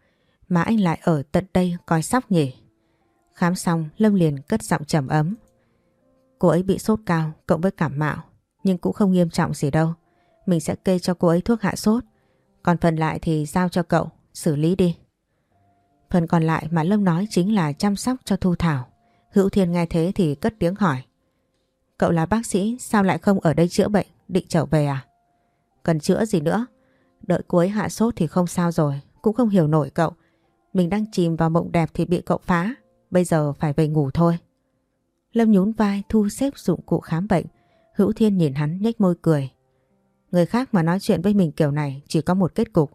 mà anh lại ở tận đây coi sóc nhỉ. Khám xong Lâm liền cất giọng trầm ấm. Cô ấy bị sốt cao cộng với cảm mạo nhưng cũng không nghiêm trọng gì đâu. Mình sẽ kê cho cô ấy thuốc hạ sốt. Còn phần lại thì giao cho cậu, xử lý đi. Phần còn lại mà Lâm nói chính là chăm sóc cho Thu Thảo. Hữu Thiên nghe thế thì cất tiếng hỏi. Cậu là bác sĩ sao lại không ở đây chữa bệnh, định trở về à? Cần chữa gì nữa? Đợi cuối hạ sốt thì không sao rồi, cũng không hiểu nổi cậu. Mình đang chìm vào mộng đẹp thì bị cậu phá, bây giờ phải về ngủ thôi. Lâm nhún vai thu xếp dụng cụ khám bệnh, Hữu Thiên nhìn hắn nhếch môi cười. Người khác mà nói chuyện với mình kiểu này chỉ có một kết cục.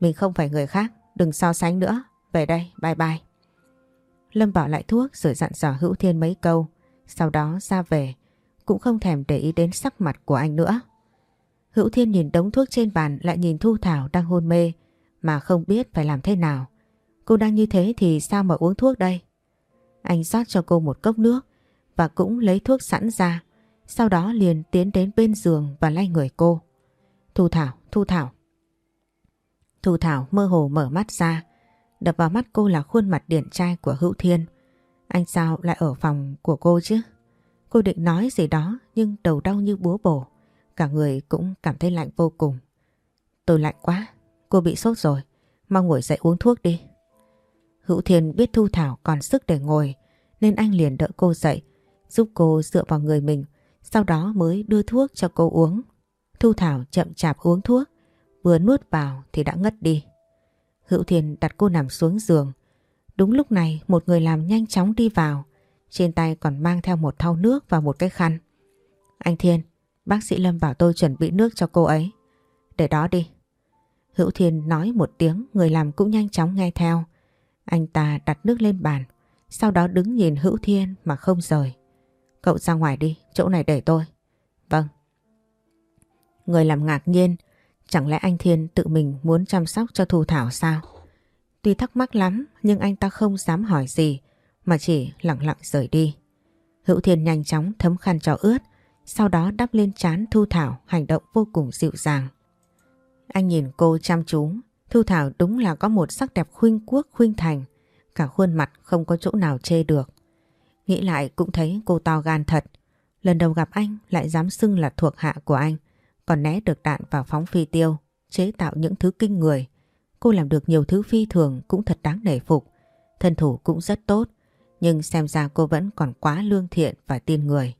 Mình không phải người khác, đừng so sánh nữa. Về đây, bye bye. Lâm bỏ lại thuốc rồi dặn dò Hữu Thiên mấy câu. Sau đó ra về, cũng không thèm để ý đến sắc mặt của anh nữa. Hữu Thiên nhìn đống thuốc trên bàn lại nhìn Thu Thảo đang hôn mê mà không biết phải làm thế nào. Cô đang như thế thì sao mà uống thuốc đây? Anh rót cho cô một cốc nước và cũng lấy thuốc sẵn ra sau đó liền tiến đến bên giường và lay người cô. Thu Thảo, Thu Thảo. Thu Thảo mơ hồ mở mắt ra. Đập vào mắt cô là khuôn mặt điển trai của Hữu Thiên. Anh sao lại ở phòng của cô chứ? Cô định nói gì đó nhưng đầu đau như búa bổ. Cả người cũng cảm thấy lạnh vô cùng. Tôi lạnh quá, cô bị sốt rồi. Mau ngồi dậy uống thuốc đi. Hữu Thiên biết Thu Thảo còn sức để ngồi nên anh liền đỡ cô dậy giúp cô dựa vào người mình sau đó mới đưa thuốc cho cô uống. Thu Thảo chậm chạp uống thuốc, vừa nuốt vào thì đã ngất đi. Hữu Thiên đặt cô nằm xuống giường. Đúng lúc này một người làm nhanh chóng đi vào, trên tay còn mang theo một thau nước và một cái khăn. Anh Thiên, bác sĩ Lâm bảo tôi chuẩn bị nước cho cô ấy. Để đó đi. Hữu Thiên nói một tiếng, người làm cũng nhanh chóng nghe theo. Anh ta đặt nước lên bàn, sau đó đứng nhìn Hữu Thiên mà không rời. Cậu ra ngoài đi, chỗ này để tôi. Vâng. Người làm ngạc nhiên, chẳng lẽ anh Thiên tự mình muốn chăm sóc cho Thu Thảo sao? Tuy thắc mắc lắm nhưng anh ta không dám hỏi gì mà chỉ lặng lặng rời đi. Hữu Thiên nhanh chóng thấm khăn cho ướt, sau đó đắp lên chán Thu Thảo hành động vô cùng dịu dàng. Anh nhìn cô chăm chú, Thu Thảo đúng là có một sắc đẹp khuynh quốc khuynh thành, cả khuôn mặt không có chỗ nào chê được. Nghĩ lại cũng thấy cô to gan thật. Lần đầu gặp anh lại dám xưng là thuộc hạ của anh. Còn né được đạn và phóng phi tiêu, chế tạo những thứ kinh người. Cô làm được nhiều thứ phi thường cũng thật đáng nể phục. Thân thủ cũng rất tốt. Nhưng xem ra cô vẫn còn quá lương thiện và tin người.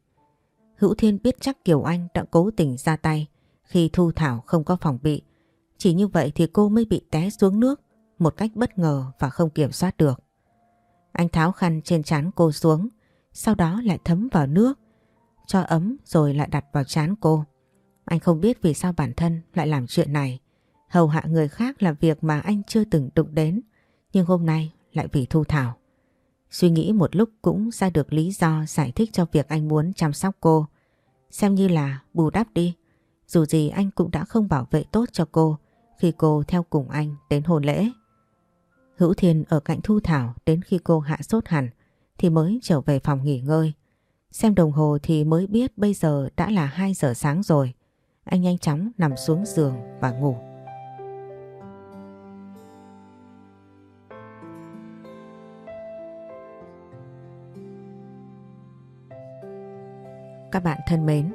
Hữu Thiên biết chắc Kiều Anh đã cố tình ra tay khi Thu Thảo không có phòng bị. Chỉ như vậy thì cô mới bị té xuống nước một cách bất ngờ và không kiểm soát được. Anh tháo khăn trên trán cô xuống, sau đó lại thấm vào nước, cho ấm rồi lại đặt vào trán cô. Anh không biết vì sao bản thân lại làm chuyện này. Hầu hạ người khác là việc mà anh chưa từng đụng đến, nhưng hôm nay lại vì Thu Thảo. Suy nghĩ một lúc cũng ra được lý do giải thích cho việc anh muốn chăm sóc cô. Xem như là bù đắp đi. Dù gì anh cũng đã không bảo vệ tốt cho cô khi cô theo cùng anh đến hôn lễ. Hữu Thiên ở cạnh Thu Thảo đến khi cô hạ sốt hẳn thì mới trở về phòng nghỉ ngơi. Xem đồng hồ thì mới biết bây giờ đã là 2 giờ sáng rồi. Anh nhanh chóng nằm xuống giường và ngủ. Các bạn thân mến,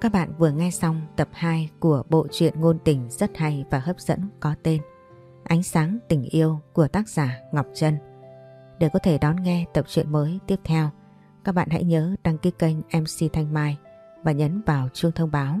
các bạn vừa nghe xong tập 2 của bộ truyện ngôn tình rất hay và hấp dẫn có tên Ánh sáng tình yêu của tác giả Ngọc Trân. Để có thể đón nghe tập truyện mới tiếp theo, các bạn hãy nhớ đăng ký kênh MC Thanh Mai và nhấn vào chuông thông báo